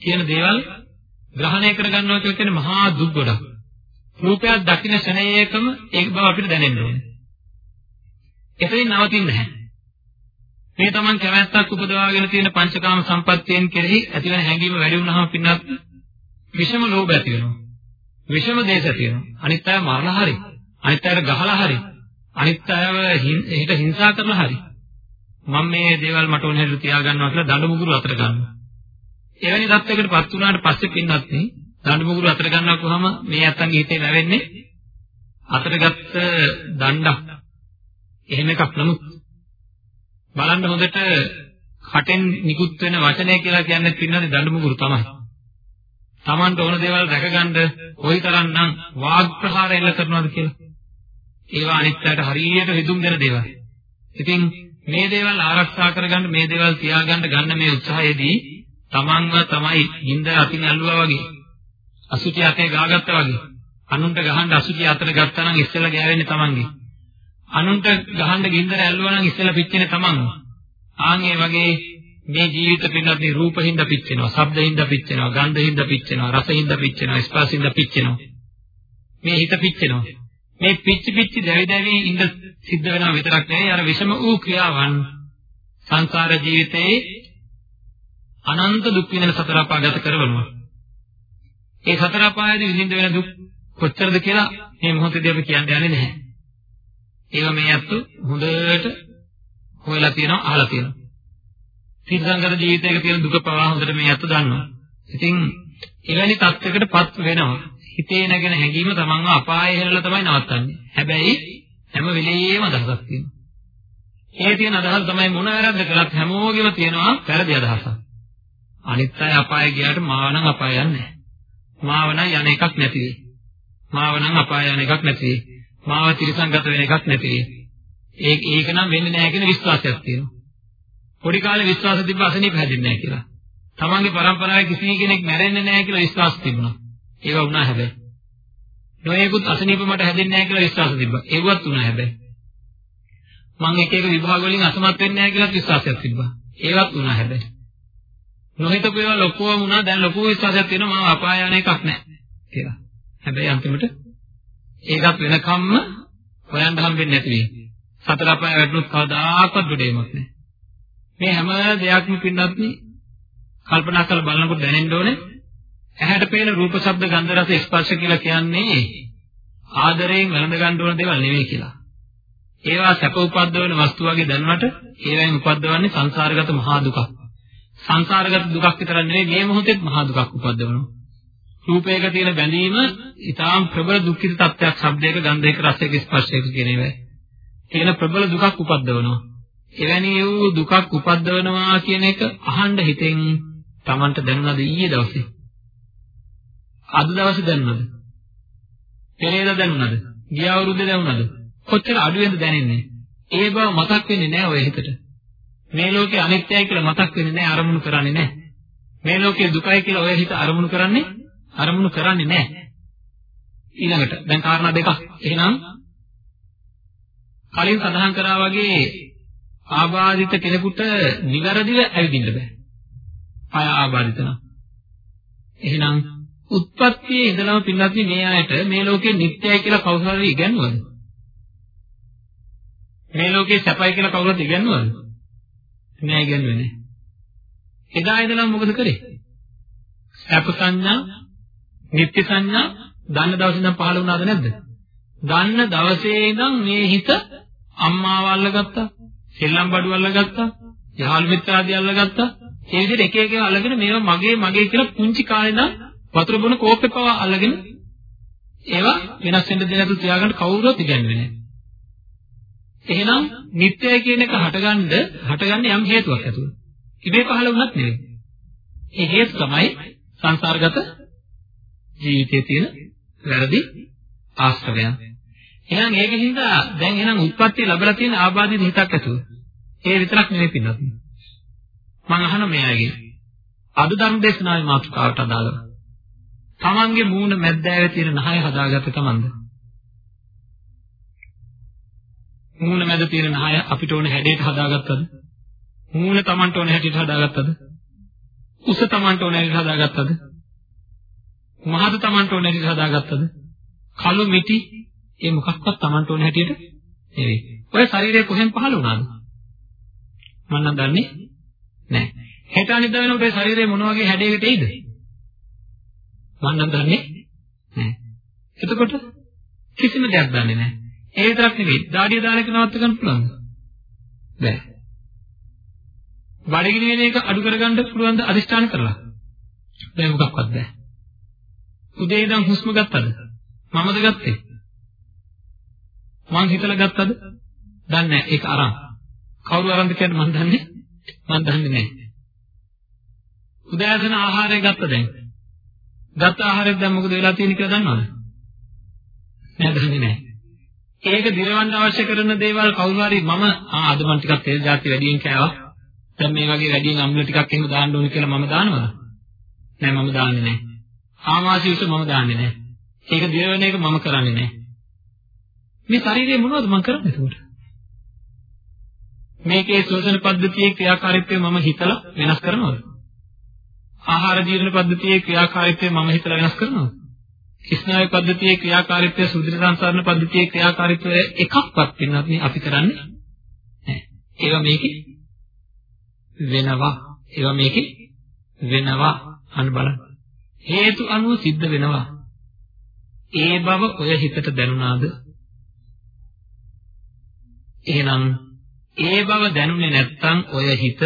කියන දේවල් ග්‍රහණය කරගන්නවා කියලා කියන්නේ මහා දුක් ගොඩක්. රූපයක් දකින්න ශරණයකම ඒක බව අපිට දැනෙන්න ඕනේ. එතනින් නවතින්නේ නැහැ. මේ Taman කැමැත්තක් උපදවාගෙන තියෙන පංචකාම සම්පත්තියෙන් කෙරෙහි ඇතිවන හැඟීම වැඩි වුණාම පින්නත් විෂම ලෝභ ඇති වෙනවා. විෂම දේශ ඇති වෙනවා. අනිත් අය මරලා හරි. අනිත් අයට ගහලා හරි. අනිත් අයව හිත හිංසා කරලා හරි. මම මේ දේවල් මට ඕන හැටියට තියාගන්නවා කියලා දඬු මුගුරු අතර ගන්නවා. එවැනි தත්යකටපත් වුණාට පස්සේ පින්නත් නේ දඬු මුගුරු අතර ගන්නවා කොහම මේ අත්තන්ගේ හිතේ නැවෙන්නේ අතට ගත්ත දණ්ඩක් එහෙම එකක් නමුත් බලන්න හොඳට කටෙන් නිකුත් වෙන වචනය කියලා කියන්නේ පින්නනේ දඬු මුගුරු තමයි. Tamanට ඕන දේවල් රැකගන්න කොයිතරම්නම් වාග් ප්‍රහාර එල්ල කරනවද කියලා. ඒවා අනිත්‍යයට හරියට හිතුම් දෙන දේවල්. ඉතින් මේ දේවල් ආරක්ෂා කරගන්න මේ දේවල් තියාගන්න ගන්න මේ උත්සාහයේදී Tamanව තමයි හිඳ අතින් ඇල්ලුවා වගේ අසුචි අතේ ගාගත්තා වගේ අනුන්ට ගහන්න අසුචි අතට ගත්තා නම් ඉස්සෙල්ලා ගෑවෙන්නේ Tamanගේ. අනුන්ට ගහන්න ගින්දර ඇල්ලුවා නම් ඉස්සෙල්ලා පිච්චෙන්නේ තමන්ම. ආන් ඒ වගේ මේ ජීවිත පින්නත් රූපහින්ද පිච්චෙනවා, ශබ්දහින්ද පිච්චෙනවා, ගන්ධහින්ද පිච්චෙනවා, රසහින්ද පිච්චෙනවා, ස්පර්ශහින්ද පිච්චෙනවා. මේ හිත පිච්චෙනවා. මේ පිච්චි පිච්චි දැවි දැවි ඉඳ සිද්ධ වෙනවා විතරක් නෙවෙයි අර විෂම වූ ක්‍රියාවන් සංසාර ජීවිතයේ අනන්ත දුක් විඳින සතර අපාගත කරවනවා. ඒ සතර අපායදී විඳින්න වෙන දුක් කොච්චරද කියලා මේ මොහොතේදී අපි කියන්න යන්නේ නැහැ. ඒවා මේ අත්තු හොඳට හොයලා තියෙනවා අහලා තියෙනවා. තිරසංගත ජීවිතයක තියෙන දුක පවා හොඳට මේ අත්තු දන්නවා. ඉතින් එවැනි තත්යකටපත් වෙනවා. හිතේ නැගෙන හැඟීම තමන්ව අපායේ හෙළලා තමයි නවත්තන්නේ. හැබැයි හැම වෙලෙම අදහසක් තියෙනවා. ඒ තියෙන අදහස තමයි මොන වැරද්ද කළත් හැමෝගෙම තියෙනවා වැරදි අදහසක්. අනිත් අය අපාය ගියාට මාව නම් අපාය යන්නේ නැහැ. මාව නම් යන එකක් නැති වෙයි. මාව නම් අපාය යන එකක් නැති වෙයි. මාව තිරසංගත වෙන එකක් නැති වෙයි. ඒක ඒක නම් වෙන්නේ නැහැ කියන විශ්වාසයක් තියෙනවා. පොඩි කාලේ විශ්වාස තිබ්බ අසනීප හැදෙන්නේ නැහැ කියලා. තමන්ගේ પરම්පරාවේ කිසි කෙනෙක් මැරෙන්නේ නැහැ කියලා විශ්වාස තිබුණා. ඒව වුණා හැබැයි. නොයෙකුත් අසනීප මට හැදෙන්නේ නැහැ කියලා විශ්වාස තිබ්බා. ඒවත් වුණා හැබැයි. මම එක එක විභාග වලින් අසමත් වෙන්නේ නැහැ කියලා විශ්වාසයක් තිබ්බා. ඒවත් වුණා හැබැයි. නොහිතපු ඒවා ලොකුවම වුණා දැන් ලොකු විශ්වාසයක් තියෙනවා මම අපාය යන එකක් නැහැ කියලා. හැබැයි අන්තිමට ඒකත් වෙනකම්ම හොයන්න හම්බෙන්නේ නැති වෙයි. සතර අපාය වැටුනොත් කවදාකවත් දෙඩේමක් නැහැ. මේ හැම දෙයක්ම පින්නත් කල්පනා කරලා බලනකොට දැනෙන්න ඕනේ ඇහැට පේන රූප ශබ්ද ගන්ධ රස ස්පර්ශ කියලා කියන්නේ ආදරයෙන් වැළඳ ගන්න ඕන දේවල් නෙවෙයි කියලා. ඒවා සැප උපද්දවන වස්තු වගේ දැනුණට ඒවෙන් උපද්දවන්නේ සංසාරගත මහා දුකක්. සංසාරගත දුකක් විතර නෙවෙයි මේ මොහොතේ මහා දුකක් උපද්දවනවා. රූපයක තියෙන බැඳීම ඊටාම් ප්‍රබල දුක්ඛිත තත්ත්වයක් ශබ්දයක ගන්ධයක රසයක ස්පර්ශයක කියන ඒවා. තියෙන ප්‍රබල දුකක් උපද්දවනවා. එවැනි වූ දුකක් උපද්දවනවා කියන එක අහන්න හිතෙන් Tamanට දැනුණාද ඊයේ දවසේ? අද දවසේ දැනුණාද? පෙරේදා දැනුණාද? ගිය අවුරුද්දේ දැනුණාද? කොච්චර අඩුවෙන්ද දැනෙන්නේ? ඒ බව මතක් වෙන්නේ නැහැ ඔය හිතට. මේ ලෝකේ අනිත්‍යයි කියලා මතක් වෙන්නේ නැහැ අරමුණු කරන්නේ නැහැ. මේ ලෝකේ දුකයි කියලා ඔය හිත අරමුණු කරන්නේ අරමුණු කරන්නේ නැහැ. ඊළඟට දැන් කාරණා දෙකක්. එහෙනම් කලින් සඳහන් කරා වගේ ආබාධිත කෙනෙකුට නිවැරදිව ඇවිදින්න බෑ. ආය ආබාධිත නම්. එහෙනම් උත්පත්තියේ ඉඳලම පින්නත් මේ අයට මේ ලෝකේ නිට්ටයයි කියලා කවුරු හරි ඉගන්වනවද? මේ ලෝකේ සැපයි කියලා කවුරුත් ඉගන්වනවද? නෑ ඉගන්වන්නේ නෑ. එදා ඉඳලම මොකද කරේ? සැප සංඥා, නිට්ටය සංඥා දන්න දවසේ ඉඳන් පහළ වුණාද නැද්ද? දන්න දවසේ ඉඳන් මේ හිත අම්මාව අල්ලගත්තා, සෙල්ලම් බඩු අල්ලගත්තා, යහල් මිත්‍රාදී අල්ලගත්තා. ඒ විදිහට එක එක අල්ලගෙන මේවා මගේ මගේ කියලා පුංචි කාලේ ඉඳන් වතුර බොන කෝප්පේ පවා අල්ලගෙන ඒවා වෙනස් වෙන්න දෙන්න තු තියාගන්න කවුරුවත් ඉගන්නේ නැහැ. එහෙනම් නිත්‍යය කියන එක හටගන්න හටගන්නේ යම් හේතුවක් ඇතුව. ඉබේ පහළ වුණත් නෙවෙයි. ඒ හේතු තමයි සංසාරගත ජීවිතයේ තියෙන වැරදි ආශ්‍රවයන්. එහෙනම් ඒකෙන්ද දැන් එහෙනම් උත්පත්ති ලැබලා තියෙන ආබාධිත හිතක් ඇතුව. ඒ විතරක් නෙවෙයි පින්නත්. මම අහන මෙයාගේ අද ධර්ම දේශනාවේ මාතෘකාවට අදාළව තමන්ගේ මූණ මැද්දෑවේ තියෙන නහය හදාගත්තේ තමන්ද? මූණ මැද තියෙන නහය අපිට ඕන හැඩයට හදාගත්තද? මූණ තමන්ට ඕන හැටියට හදාගත්තද? උස තමන්ට ඕන හැටියට හදාගත්තද? මහත තමන්ට ඕන හැටියට හදාගත්තද? කළු මිටි ඒ මොකක්වත් තමන්ට ඕන හැටියට නෙවෙයි. ඔය ශරීරය කොහෙන් පහළ වුණාද? මම නම් දන්නේ නැහැ. හෙට අනිද්දා වෙනකොට ඒ ශරීරය මොන වගේ හැඩයකට එයිද? මම නම් දන්නේ නැහැ. එතකොට කිසිම දෙයක් දන්නේ නැහැ. ඒ විතරක් නෙවෙයි. දාඩිය දාන එක නවත්ත ගන්න පුළුවන්ද? බෑ. බඩගිනි වෙන එක අඩු කරගන්න පුළුවන්ද අදිෂ්ඨාන කරලා? බෑ මොකක්වත් බෑ. උදේ ඉඳන් හුස්ම ගත්තද? මමද ගත්තේ? මං හිතලා ගත්තද? දන්නේ නැහැ. ඒක අරන්. කවුරු අරන්ද කියන්නේ මං දන්නේ? මං දන්නේ නැහැ. උදෑසන ආහාරය ගත්ත දැන්. ගත්ත ආහාරයෙන් දැන් මොකද වෙලා තියෙන්නේ කියලා දන්නවද? නෑ දන්නේ නෑ. ඒක දිරවන්න අවශ්‍ය කරන දේවල් කවුරු හරි මම ආ අද මම ටිකක් තේල් ಜಾති වැඩියෙන් කෑවා. දැන් මේ වගේ වැඩියෙන් අම්ල ටිකක් එහෙම දාන්න ඕනේ කියලා මම දානවද? නෑ මම දාන්නේ නෑ. ආමාශය විස මම දාන්නේ නෑ. ඒක දිරවන එක මම කරන්නේ නෑ. මේ ශරීරය මොනවද මම කරන්නේ එතකොට? මේකේ ශෝෂණ පද්ධතියේ ක්‍රියාකාරීත්වය මම හිතලා වෙනස් කරනවද? ආහාර ජීර්ණ පද්ධතියේ ක්‍රියාකාරීත්වය මම හිතලා වෙනස් කරනවා. ස්නායු පද්ධතියේ ක්‍රියාකාරීත්වය සුධිර සංසරණ පද්ධතියේ ක්‍රියාකාරීත්වය එකක්වත් වෙනත් අපි කරන්නේ නැහැ. ඒවා මේකේ වෙනවා. ඒවා මේකේ වෙනවා අන්න බලන්න. හේතු අනුව සිද්ධ වෙනවා. ඒ බව ඔය හිතට දැනුණාද? එහෙනම් ඒ බව දැනුනේ නැත්නම් ඔය හිත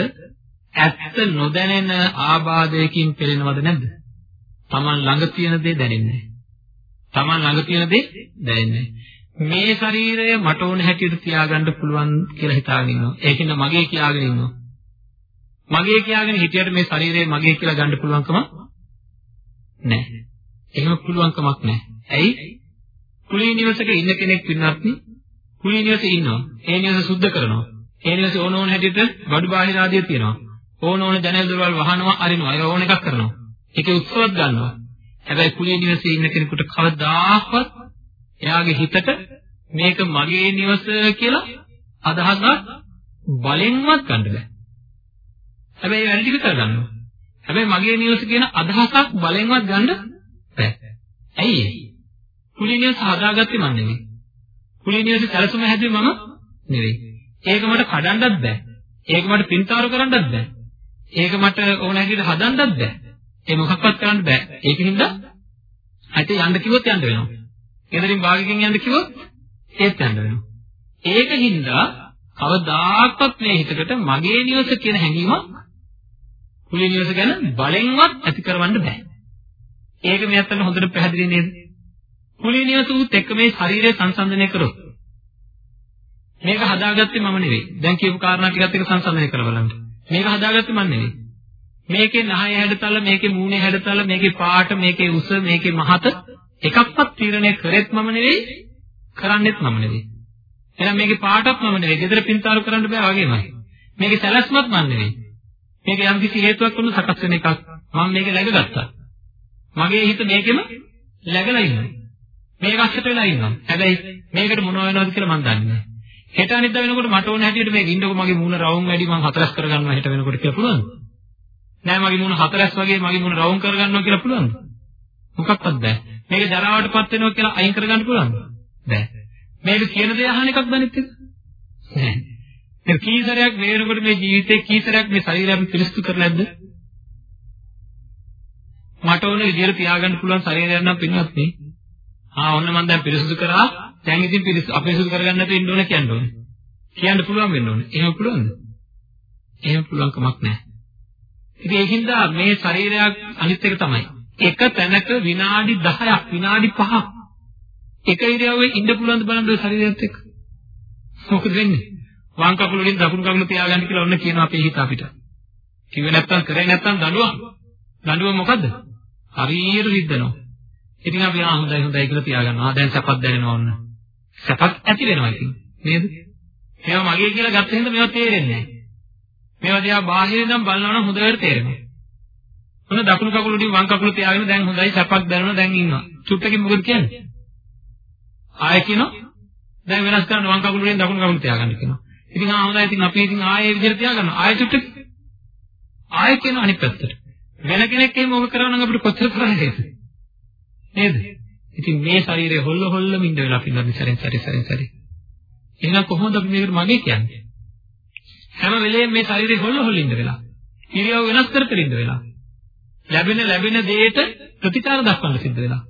ඇත්ත නොදැනෙන ආබාධයකින් පෙළෙනවද නැද්ද? Taman ළඟ තියෙන දේ දැනෙන්නේ. Taman ළඟ තියෙන දේ දැනෙන්නේ. මේ ශරීරය මට ඕන හැටියට තියාගන්න පුළුවන් කියලා හිතාගෙන ඉන්නවා. ඒකින්ද මගේ කියාගෙන ඉන්නවා. මගේ කියාගෙන හිටියට මේ ශරීරය මගේ කියලා ගන්න පුළුවන්කම නැහැ. එහෙම පුළුවන්කමක් නැහැ. ඇයි? කුලී නිවසක ඉන්න කෙනෙක් පින්නත් කුලී නිවසේ ඉන්නවා. ඒ නිවස සුද්ධ කරනවා. ඒ නිවසේ ඕන ඕන හැටියට බඩු බාහිර ආදිය තියෙනවා. ඕන ඕන ජනේල් දොරවල් වහනවා, අරිනවා. ඒ ඕන එකක් කරනවා. ඒකේ උත්සවත් ගන්නවා. හැබැයි කුලී නිවසේ ඉන්න කෙනෙකුට කවදාවත් එයාගේ හිතට මේක මගේ නිවස කියලා අදහසක් බලෙන්වත් ගන්න බෑ. හැබැයි වැඩි ටික කරගන්නවා. හැබැයි මගේ නිවස කියන අදහසක් බලෙන්වත් ගන්න බෑ. ඇයි ඒ? කුලී නිවස හදාගත්තේ මම නෙවෙයි. කුලී නිවස සැලසුම හැදුවේ මම නෙවෙයි. ඒක මට කඩන්නත් බෑ. ඒක මට පින්තාරු කරන්නත් බෑ. ඒක මට ඕන හැටියට හදන්නත් බෑ. ඒ මොකක්වත් කරන්න බෑ. ඒකින්ද හිත යන්න කිව්වොත් යන්න වෙනවා. ගෙදරින් භාගකින් යන්න කිව්වොත් ඒත් යන්න වෙනවා. ඒකින්ද කවදාකවත් මේ හිතකට මගේ නිවස කියන හැඟීමක් කුලී නිවස ගැන බලෙන්වත් ඇති කරවන්න බෑ. ඒක මේ අතන හොඳට පැහැදිලි නේද? කුලී නිවස උත් එක්ක මේ ශරීරය සංසන්දනය කරොත් මේක හදාගත්තේ මම නෙවෙයි. දැන් කියපු කාරණා ටිකත් එක්ක සංසන්දනය කරලා බලන්න. මේක හදාගත්තේ මම නෙවෙයි. මේකේ නහය හැඩතල, මේකේ මූණේ හැඩතල, මේකේ පාට, මේකේ උස, මේකේ මහත එකක්වත් තීරණය කරෙත් මම නෙවෙයි, කරන්නෙත් මම නෙවෙයි. එහෙනම් මේකේ පාටත් මම නෙවෙයි. ගෙදර පින්තාරු කරන්න බෑ වගේමයි. මේකේ සැලැස්මත් මම නෙවෙයි. මේක යම් කිසි හේතුවක් වුණු සකස් වෙන එකක්. මම මේක läගගත්තා. මගේ හිත මේකෙම läගලා ඉන්නවා. මේක අස්සට වෙලා ඉන්නවා. හැබැයි මේකට මොනව වෙනවද කියලා මම දන්නේ නැහැ. හෙට අනිද්දා වෙනකොට මට ඕන හැටියට මේක ඉන්නකො මගේ මූණ රවුම් වැඩි මම හතරස් කරගන්නවා හෙට වෙනකොට කියලා පුළුවන්ද? නෑ මගේ මූණ හතරස් වගේ මගේ මූණ රවුම් කරගන්නවා කියලා පුළුවන්ද? මොකක්වත් බෑ. මේක ජරාවටපත් වෙනවා කියලා අයින් කරගන්න පුළුවන්ද? බෑ. මේක කියන දේ අහන එකක් දනිත් එක. නෑ. දැන් කී සැරයක් වේරකොට මේ ජීවිතේ කී සැරයක් මේ ශරීරය අපි පිරිසිදු කරලා නැද්ද? මට ඕන විදියට තියාගන්න පුළුවන් ශරීරයක් නම් පින්වත් නේ. ආ ඔන්න මම දැන් පිරිසිදු කරා. දැන් ඉතින් පිරිසිදු අපිරිසිදු කරගන්න නැතුව ඉන්න ඕන කියන්න ඕනේ. කියන්න පුළුවන් වෙන්න ඕනේ. එහෙම පුළුවන්ද? එහෙම පුළුවන් කමක් නැහැ. ඉතින් ඒකින්ද මේ ශරීරයක් අනිත් එක තමයි. එක තැනක විනාඩි 10ක් විනාඩි 5ක් එක ඉරියව්වේ ඉන්න පුළුවන්ද බලන්න ඔය ශරීරයත් එක්ක. මොකද වෙන්නේ? වම් කකුල වලින් දකුණු කකුල තියාගන්න කියලා ඔන්න කියනවා අපේ හිත අපිට. කිව්වේ නැත්තම් කරේ නැත්තම් දඬුවම්. දඬුවම් මොකද්ද? හරියට රිද්දනවා. ඉතින් අපි ආ හොඳයි හොඳයි කියලා තියාගන්නවා. දැන් සැපක් දැනෙනවා ඔන්න. සැපක් ඇති වෙනවා ඉතින්. නේද? මේවා මගේ කියලා ගත්ත හින්දා මේවා තේරෙන්නේ නැහැ. මේවා දිහා බාහිරින් නම් බලනවා නම් හොඳට තේරෙනවා. ඔන්න දකුණු කකුල උඩින් වම් කකුල තියාගෙන දැන් හොඳයි සැපක් දැනෙනවා දැන් ඉන්නවා. චුට්ටකින් මොකද කියන්නේ? ආයෙ කියනවා දැන් වෙනස් කරන්න වම් කකුල උඩින් දකුණු කකුල තියාගන්න කියනවා. ඉතින් ආ හොඳයි ඉතින් අපි ඉතින් ආයේ විදිහට තියාගන්නවා. ආයෙ චුට්ටක් ආයෙ කියනවා අනිත් පැත්තට. වෙන කෙනෙක් එහෙම ඔබ කරා නම් අපිට කොච්චර කරන්නේ නේද? ඉතින් මේ ශරීරය හොල්ල හොල්ලම ඉඳ වෙලා පින්නත් සැරෙන් සැරේ සැරෙන් සැරේ. එහෙනම් කොහොමද අපි මේකට මගේ කියන්නේ? හැම වෙලේම මේ ශරීරය හොල්ල හොල්ල ඉඳ වෙලා. ඉරියව් වෙනස් කර කර ඉඳ වෙලා. ලැබෙන ලැබෙන දේට ප්‍රතිචාර දක්වන්න සිද්ධ වෙලා.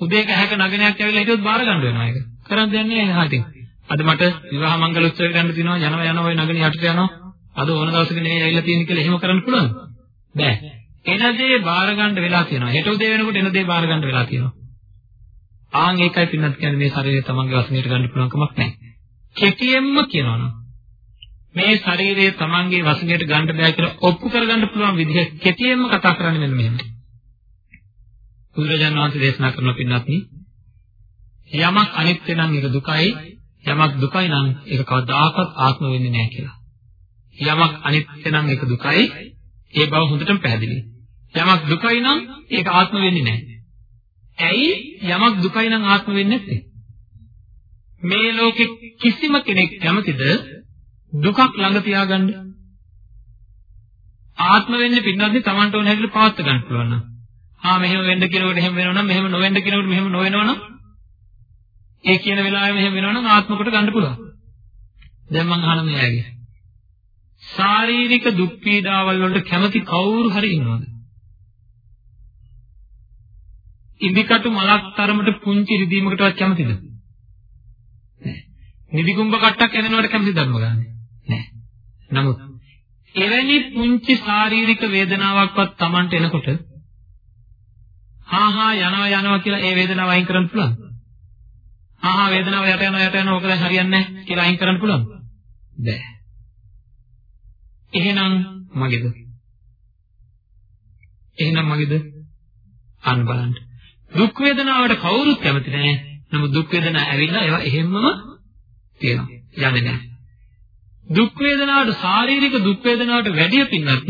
උදේ කැහක නගනයක් ඇවිල්ලා හිටියොත් බාර ගන්න වෙනවා ඒක. කරන් දෙන්නේ නැහැ ඉතින්. අද මට විවාහ මංගල උත්සවයක යන්න තියෙනවා යනවා යනවා ওই නගන යටට යනවා. අද ඕන දවසක නෙවෙයි ඇවිල්ලා තියෙන්නේ කියලා එහෙම කරන්න පුළුවන්ද? බෑ. එන දේ බාර ගන්න වෙලා තියෙනවා. හෙට උදේ වෙනකොට එන දේ බාර ගන්න වෙලා තියෙනවා. ආන් ඒකයි පින්නත් කියන්නේ මේ ශරීරය තමන්ගේ වශයෙන් ගන්න පුළුවන් කමක් නැහැ. කෙටියෙන්ම කියනවනම් මේ ශරීරය තමන්ගේ වශයෙන් ගන්න බෑ කියලා ඔප්පු කරගන්න පුළුවන් විදිහ කෙටියෙන්ම කතා කරන්නේ මෙන්න මෙහෙම. බුදුරජාණන් වහන්සේ දේශනා කරන පින්නත්නි යමක් අනිත්‍ය නම් ඒක දුකයි යමක් දුකයි නම් ඒක කවදාකවත් ආත්ම වෙන්නේ නැහැ කියලා. යමක් අනිත්‍ය නම් ඒක දුකයි ඒ බව හොඳටම පැහැදිලි. යමක් දුකයි නම් ඒක ආත්ම වෙන්නේ නැහැ. ඇයි යමක් දුකයි නම් ආත්ම වෙන්නේ නැත්තේ? මේ ලෝකෙ කිසිම කෙනෙක් කැමතිද දුකක් ළඟ තියාගන්න? ආත්ම වෙන්නේ පින්නද්දි Tamanට ඕන හැටියට පවත් ගන්න පුළුවන් නම්. ආ මෙහෙම වෙන්න කියනකොට එහෙම වෙනවා නම් මෙහෙම නොවෙන්න කියනකොට මෙහෙම නොවෙනවා නම් ඒ කියන වෙලාවෙ මෙහෙම වෙනවා නම් ආත්ම කොට ගන්න පුළුවන්. දැන් මං අහන මෙයාගේ. ශාරීරික දුක් පීඩාවල් වලට කැමති කවුරු හරි ඉන්නවද? ඉදිකටු මලක් තරමට පුංචි රිදීමකටවත් කැමතිද? නැහැ. නිදිගුම්බ කට්ටක් ඇදෙනවට කැමතිද ධර්ම ගානේ? නැහැ. නමුත් එවැනි පුංචි ශාරීරික වේදනාවක්වත් Tamanට එනකොට හා හා යනවා යනවා කියලා ඒ වේදනාව අයින් කරන්න පුළුවන්. හා හා වේදනාව යට යනවා යට යනවා ඔක දැන් හරියන්නේ නැහැ කියලා අයින් කරන්න පුළුවන්. බෑ. එහෙනම් මගේද? එහෙනම් මගේද? අන්න බලන්න. දුක් වේදනාවට කවුරුත් කැමති නැහැ. නමුත් දුක් වේදනා ඇවිල්ලා ඒවා එහෙම්මම තියෙනවා. යන්නේ නැහැ. දුක් වේදනාවට ශාරීරික දුක් වේදනාවට වැඩිය පින්නත්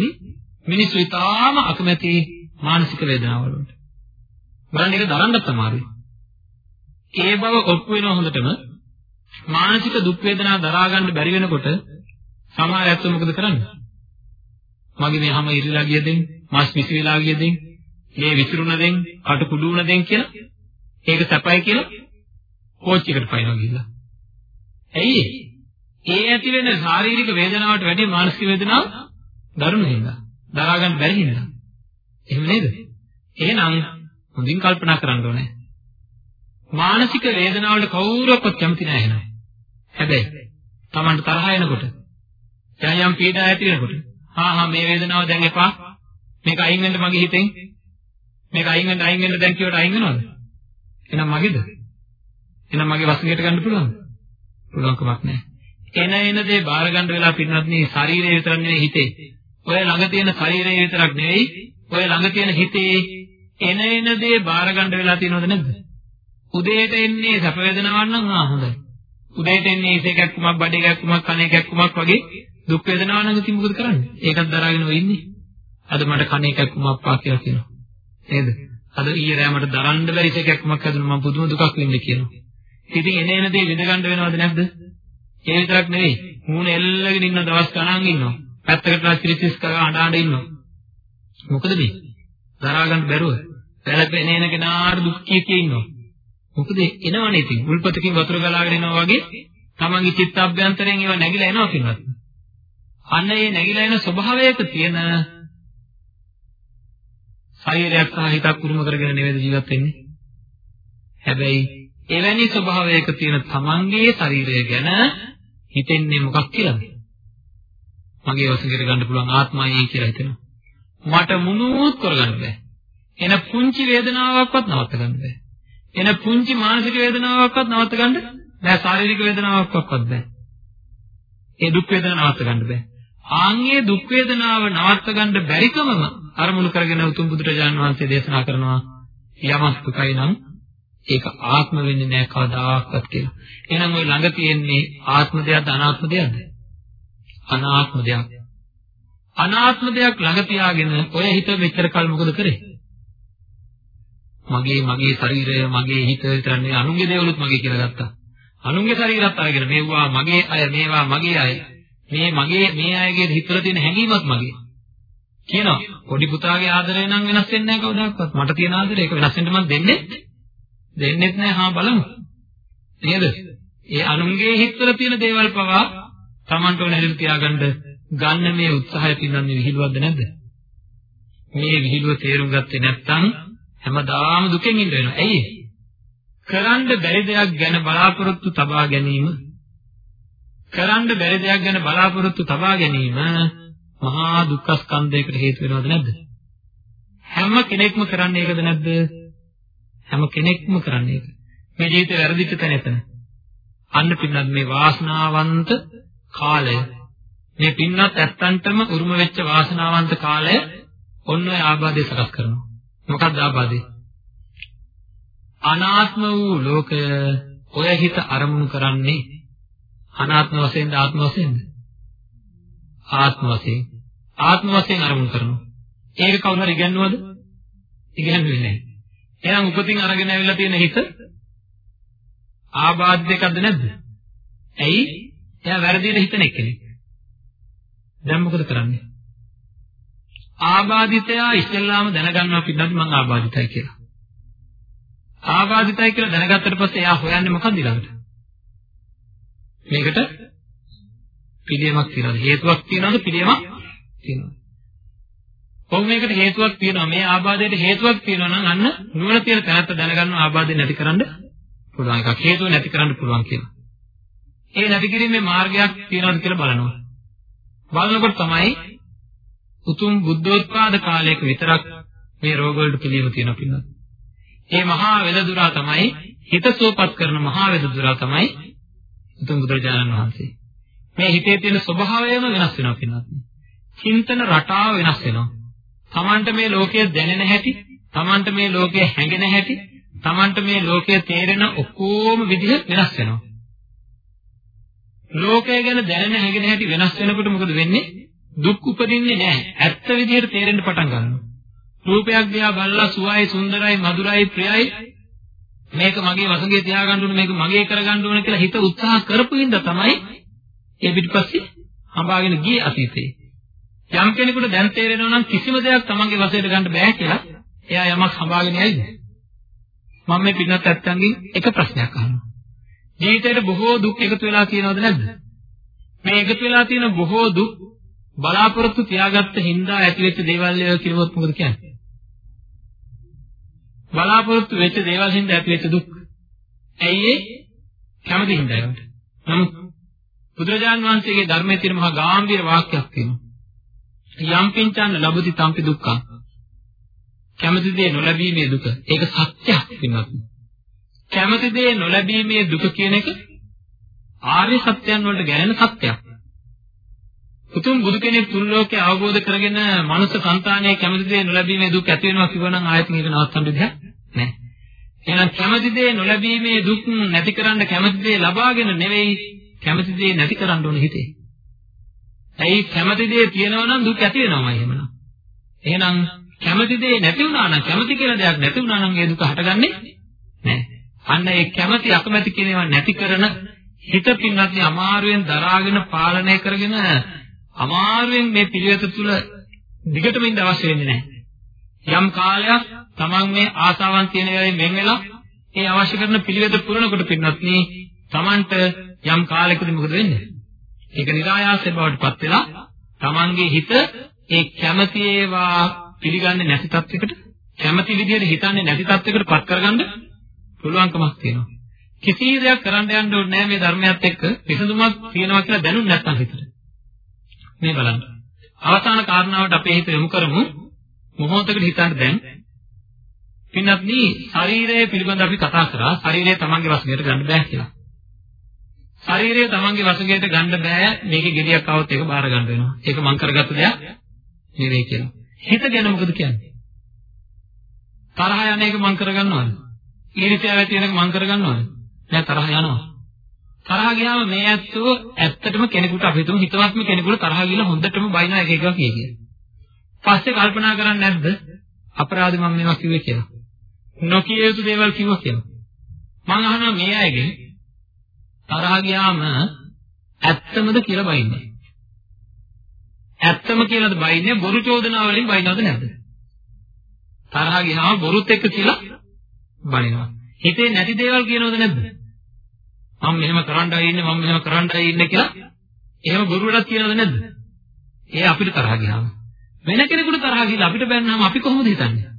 මිනිස්සු ඊටාම අකමැති මානසික වේදනාවලට. බලන්න ඒක දරන්නත් අමාරුයි. ඒ බව ඔප්පු වෙනව හොඳටම මානසික දුක් වේදනා දරා ගන්න බැරි වෙනකොට සමහර ඇත්තෝ මොකද කරන්නේ? මගේ මේ හැම ඉරිලා ගිය දෙන්, මාස් විසිරලා ගිය දෙන්, මේ විසිරුණ දෙන්, අට කුඩු වුණ දෙන් කියලා ඒක සැපයි කියලා කෝච්චි එකට පයින්නවා ගිහිල්ලා. ඇයි ඒ ඇති වෙන ශාරීරික වේදනාවට වැඩිය මානසික වේදනාව දරුණු හින්දා. දරා ගන්න බැරි හින්දා. එහෙම නේද? එහෙනම් හොඳින් කල්පනා කරන්න ඕනේ. මානසික වේදනාවලට කවුරුවක්වත් කැමති නැහැ එහෙනම්. හැබැයි Tamanට තරහ එනකොට යම් යම් පීඩා ඇති වෙනකොට හා හා මේ වේදනාව දැන් එපා මේක අයින් වෙන්න මගේ හිතෙන් මේක අයින් වෙන්න අයින් වෙන්න දැන් කියවට අයින් වෙනවද එහෙනම් මගේද එහෙනම් මගේ වශයෙන් ගන්න පුළුවන්ද පුළුවන්කමක් නැහැ එන එන දේ බාර ගන්න වෙලා පින්නත් නේ ශරීරය විතරක් නෙවෙයි හිතේ ඔය ළඟ තියෙන ශරීරය විතරක් නෙවෙයි ඔය ළඟ තියෙන හිතේ එන එන දේ බාර ගන්න වෙලා තියෙනවද නැද්ද උදේට එන්නේ සැප වේදනාවක් නම් ආ හොඳයි උදේට එන්නේ ඉසේ කැක්කුමක් බඩේ කැක්කුමක් කනේ කැක්කුමක් වගේ දුක් වේදනාවක් නම් ඉතින් මොකද කරන්නේ? ඒකත් දරාගෙන ඔය ඉන්නේ. අද මට කනේ කැක්කුමක් අප්පා කියලා කියනවා. නේද? අද ඊයේ රෑ මට දරන්න බැරි ඉසේ කැක්කුමක් හැදුණා මම පුදුම දුකක් වින්ද කියනවා. ඉතින් එන එන දේ විඳ ගන්න වෙනවද නැද්ද? ඒ විතරක් නෙවෙයි. මූණ එල්ලගෙන ඉන්න දවස් ගණන් ඉන්නවා. පැත්තකටලා ත්‍රිසිස් කරලා අඬ අඬ ඉන්නවා. මොකද මේ? දරා ගන්න බැරුව. වැළපෙන එන කෙනාට දුක් කිය කිය ඉන්නවා. මොකද එනවනේ ඉතින් උල්පතකින් වතුර ගලාගෙන එනවා වගේ තමන්ගේ චිත්ත අභ්‍යන්තරයෙන් ඒවා නැగిලා එනවා කියනවා. අන්න ඒ නැగిලා එන ස්වභාවයක තියෙන ශරීරයක් සහ හිතක් උරුම කරගෙන නෙවෙයි ජීවත් වෙන්නේ. හැබැයි එවැනි ස්වභාවයක තියෙන තමන්ගේ ශරීරය ගැන හිතෙන්නේ මොකක් කියලාද? මගේ වශයෙන් ගන්න පුළුවන් ආත්මයයි කියලා හිතෙනවා. මට මුනුත් කරගන්න බෑ. එන පුංචි වේදනාවක්වත් නවත්ත ගන්න බෑ. එන පුංචි මානසික වේදනාවක්වත් නවත්ත ගන්න බෑ ශාරීරික වේදනාවක්වත් බෑ. ඒ දුක් වේදනාව නවත්ත ගන්න බෑ. ආන්ගේ දුක් වේදනාව නවත්ත ගන්න බැරිකමම අරමුණු කරගෙන උතුම් බුදුරජාණන් වහන්සේ දේශනා කරනවා යමක් දුකයි නම් ඒක ආත්ම වෙන්නේ නැහැ කවදාකවත් කියලා. එහෙනම් ওই ළඟ තියෙන්නේ ආත්ම දෙයක්ද අනාත්ම දෙයක්ද? අනාත්ම දෙයක්. අනාත්ම දෙයක් ළඟ තියාගෙන ඔය හිත මෙච්චර කල් මොකද කරේ? මගේ මගේ ශරීරය මගේ හිත විතරක් නෙවෙයි අනුන්ගේ දේවලුත් මගේ කියලා ගත්තා. අනුන්ගේ ශරීරත් අරගෙන මේවා මගේ අය මේවා මගේ අය මේ මගේ මේ අයගේ හිතවල තියෙන හැඟීමත් මගේ කියනවා පොඩි පුතාගේ ආදරය නම් වෙනස් වෙන්නේ නැහැ කවදාවත් මට තියෙන ආදරය ඒක වෙනස් වෙන්න මම දෙන්නේ දෙන්නෙත් නැහැ හා බලමු නේද ඒ අනුන්ගේ හිතවල තියෙන දේවල් පවා Tamanට ඕන හැටියට තියාගන්න ගන්න මේ උත්සාහය පින්නන්නේ විහිළුවක්ද නැද්ද මේ විහිළුව තේරුම් ගත්තේ නැත්නම් හැමදාම දුකෙන් ඉඳ වෙනවා. ඇයි? කරන්න බැරි දෙයක් ගැන බලාපොරොත්තු තබා ගැනීම කරන්න බැරි දෙයක් ගැන බලාපොරොත්තු තබා ගැනීම මහා දුක්ඛ ස්කන්ධයකට හේතු වෙනවද නැද්ද? හැම කෙනෙක්ම කරන්නේ ඒකද නැද්ද? හැම කෙනෙක්ම කරන්නේ ඒක. මේ ජීවිතේ වැරදිච්ච තැන එතන. අන්න පින්නත් මේ වාසනාවන්ත කාලය මේ පින්නත් ඇත්තන්ටම උරුම වෙච්ච වාසනාවන්ත කාලය ඔන්න ඔය ආබාධය සකස් කරනවා. මොකක්ද ආබාධය? අනාත්ම වූ ලෝකය ඔය හිත අරමුණු කරන්නේ අනාත්ම වශයෙන්ද ආත්ම වශයෙන්ද? ආත්ම වශයෙන්. ආත්ම වශයෙන් අරමුණු කරනවා. ඒක කවුරු හරි ඉගෙනුවද? ඉගෙනුවේ නැහැ. එහෙනම් උපතින් අරගෙන ඇවිල්ලා තියෙන හිත ආබාධ දෙකක්ද නැද්ද? ඇයි? එයා වැරදියට හිතන එක්කෙනෙක්. දැන් මොකද කරන්නේ? ආබාධිතයා ඉස්සෙල්ලාම දැනගන්නවා පින්නත් මං ආබාධිතයි කියලා. ආබාධිතයි කියලා දැනගත්තට පස්සේ එයා හොයන්නේ මොකක්ද ඊළඟට? මේකට පිළියමක් තියනවාද? හේතුවක් තියනවාද? පිළියමක් තියනවාද? කොහොම මේකට හේතුවක් තියෙනවා මේ ආබාධයට හේතුවක් තියෙනවා නම් අන්න නුවණ තියෙන තැනත්ත දැනගන්න ආබාධය නැතිකරන්න පුළුවන් එකක් හේතුව නැතිකරන්න පුළුවන් කියලා. ඒ නැති කිරීමේ මාර්ගයක් තියෙනවද කියලා බලනවා. බලනකොට තමයි උතුම් බුද්ධෝත්පාද කාලයක විතරක් මේ රෝග වලට පිළියම තියෙනවා පින්නත්. මේ මහා වෙදදුරා තමයි හිත සුවපත් කරන මහා වෙදදුරා තමයි උතුම් බුදුරජාණන් වහන්සේ. මේ හිතේ තියෙන ස්වභාවයම වෙනස් වෙනවා පින්නත්. චින්තන රටාව වෙනස් වෙනවා. Tamanට මේ ලෝකය දැනෙන හැටි, Tamanට මේ ලෝකය හැඟෙන හැටි, Tamanට මේ ලෝකය තේරෙන ඔක්කොම විදිහ වෙනස් වෙනවා. ලෝකය ගැන දැනෙන හැඟෙන හැටි වෙනස් වෙනකොට මොකද වෙන්නේ? දුක් උපදින්නේ නැහැ. ඇත්ත විදිහට තේරෙන්න පටන් ගන්නවා. රූපයක් දිහා බලලා සුවයි, සුන්දරයි, මధుරයි, ප්‍රියයි මේක මගේ වසඟේ තියාගන්න ඕනේ, මේක මගේ කරගන්න ඕනේ කියලා හිත උත්සාහ කරපු හින්දා තමයි ඒ පිටිපස්සේ හඹාගෙන ගියේ අතීතේ. යම් කෙනෙකුට දැන් තේරෙනවා නම් කිසිම දෙයක් තමන්ගේ වශයට ගන්න බෑ කියලා එයා යමක් හඹාගෙන යයිද? මම මේ පින්නත් ඇත්තන්ගෙන් එක ප්‍රශ්නයක් අහනවා. ජීවිතේට බොහෝ දුක් එකතු වෙලා තියෙනවද නැද්ද? මේ එකතු වෙලා තියෙන බොහෝ දුක් බලාපොරොත්තු තියාගත්ත හින්දා ඇතිවෙච්ච දේවල් ඒවා කිව්වොත් මොකද කියන්නේ? බලාපොරොත්තු වෙච්ච දේවල් හින්දා ඇතිවෙච්ච දුක්. ඇයි ඒ? කැමති හින්දා ඒවට. නමුත් බුදුරජාන් වහන්සේගේ ධර්මයේ තියෙන මහා ගාම්භීර වාක්‍යයක් තියෙනවා. යම් පින්චන්න ලැබති තම්පි දුක්ඛං. කැමති දේ නොලැබීමේ දුක. ඒක සත්‍යයක් වෙනවත්. කැමති දේ නොලැබීමේ දුක කියන එක ආර්ය සත්‍යයන් වලට ගැලෙන සත්‍යයක්. උතුම් බුදු කෙනෙක් තුන් ලෝකේ අවබෝධ කරගෙන මනුස්ස సంతානයේ කැමති දේ නොලැබීමේ දුක් ඇති වෙනවා කියවනම් ආයතන එක නවත්තන්න දෙයක් නැහැ. එහෙනම් කැමති දේ නොලැබීමේ දුක් නැති කරන්න කැමති දේ ලබාගෙන නෙවෙයි කැමති දේ නැති කරන්න ඕන හිතේ. ඇයි කැමති දේ තියෙනවා නම් දුක් ඇති වෙනවමයි එහෙමනම්. එහෙනම් කැමති දේ නැති වුණා නම් කැමති කියලා දෙයක් නැති වුණා නම් ඒ දුක හටගන්නේ නැහැ. අන්න ඒ කැමැති අකමැති කියන ඒවා නැති කරන හිත පින්වත්නි අමාරුවෙන් දරාගෙන පාලනය කරගෙන අමාරුවෙන් මේ පිළිවෙත තුල දිගටම ඉඳ අවශ්‍ය වෙන්නේ නැහැ. යම් කාලයක් Taman මේ ආසාවන් තියෙන වෙලාවෙන් වෙන් වෙලා ඒ අවශ්‍ය කරන පිළිවෙත පුරනකොට පින්වත්නි Tamanට යම් කාලයකදී මොකද වෙන්නේ? ඒක નિરાයාසයෙන් බවට පත් වෙලා Tamanගේ හිත ඒ කැමැති ඒවා පිළිගන්නේ නැති තත්යකට කැමැති විදිහට හිතන්නේ නැති තත්යකට පත් කරගන්න පුළුවන්කමක් තියෙනවා. කිසි දෙයක් කරන්න යන්න ඕනේ නැහැ මේ ධර්මයත් එක්ක විසඳුමක් තියෙනවා කියලා දැනුම් නැත්නම් හිතට. මේ බලන්න. අවසාන කාරණාවට අපේ හිත යොමු කරමු. මොහොතකට හිතන්න දැන්. පින්වත්නි ශරීරය පිළිබඳ අපි කතා කරා. ශරීරය තමන්ගේ වශයෙන් ගන්න බෑ කියලා. ශරීරය තමන්ගේ වශයෙන් ගන්න බෑ. මේකේ ගෙඩියක් આવොත් ඒක බාර ගන්න වෙනවා. ඒක මං කරගත්ත දෙයක් නෙවෙයි කියලා. හිත ගැන මොකද කියන්නේ? තරහ යන එක මං කරගන්නවද? ඊර්ෂ්‍යාව ඇති වෙනක මං කරගන්නවද? නෑ තරහ යනවා. තරහ ගියාම මේ ඇත්තෝ ඇත්තටම කෙනෙකුට අපි හිතමු හිතවත්ම කෙනෙකුට තරහ ගිහලා හොඳටම බයිනවා එක එකක් කිය කිය. පස්සේ කල්පනා කරන්නේ නැද්ද? අපරාධ මම මේවා කිව්වේ කියලා. නොකිය යුතු දේවල් කිව්වා කියලා. මං අහනවා මේ අයගෙන් තරහ ගියාම ඇත්තමද කියලා බයින්නේ. ඇත්තම කියලාද බයින්නේ බොරු චෝදනා වලින් බයිනවද නැද්ද? තරහ ගියාම බොරුත් එක්ක කියලා බනිනවා. හිතේ නැති දේවල් කියනවද නැද්ද? මම මෙහෙම කරන්නයි ඉන්නේ මම මෙහෙම කරන්නයි ඉන්නේ කියලා එහෙම බොරුවටත් කියනවද නැද්ද? ඒ අපිට තරහ ගියාම. වෙන කෙනෙකුට තරහ ගිහලා අපිට බැන්නාම අපි කොහොමද හිතන්නේ?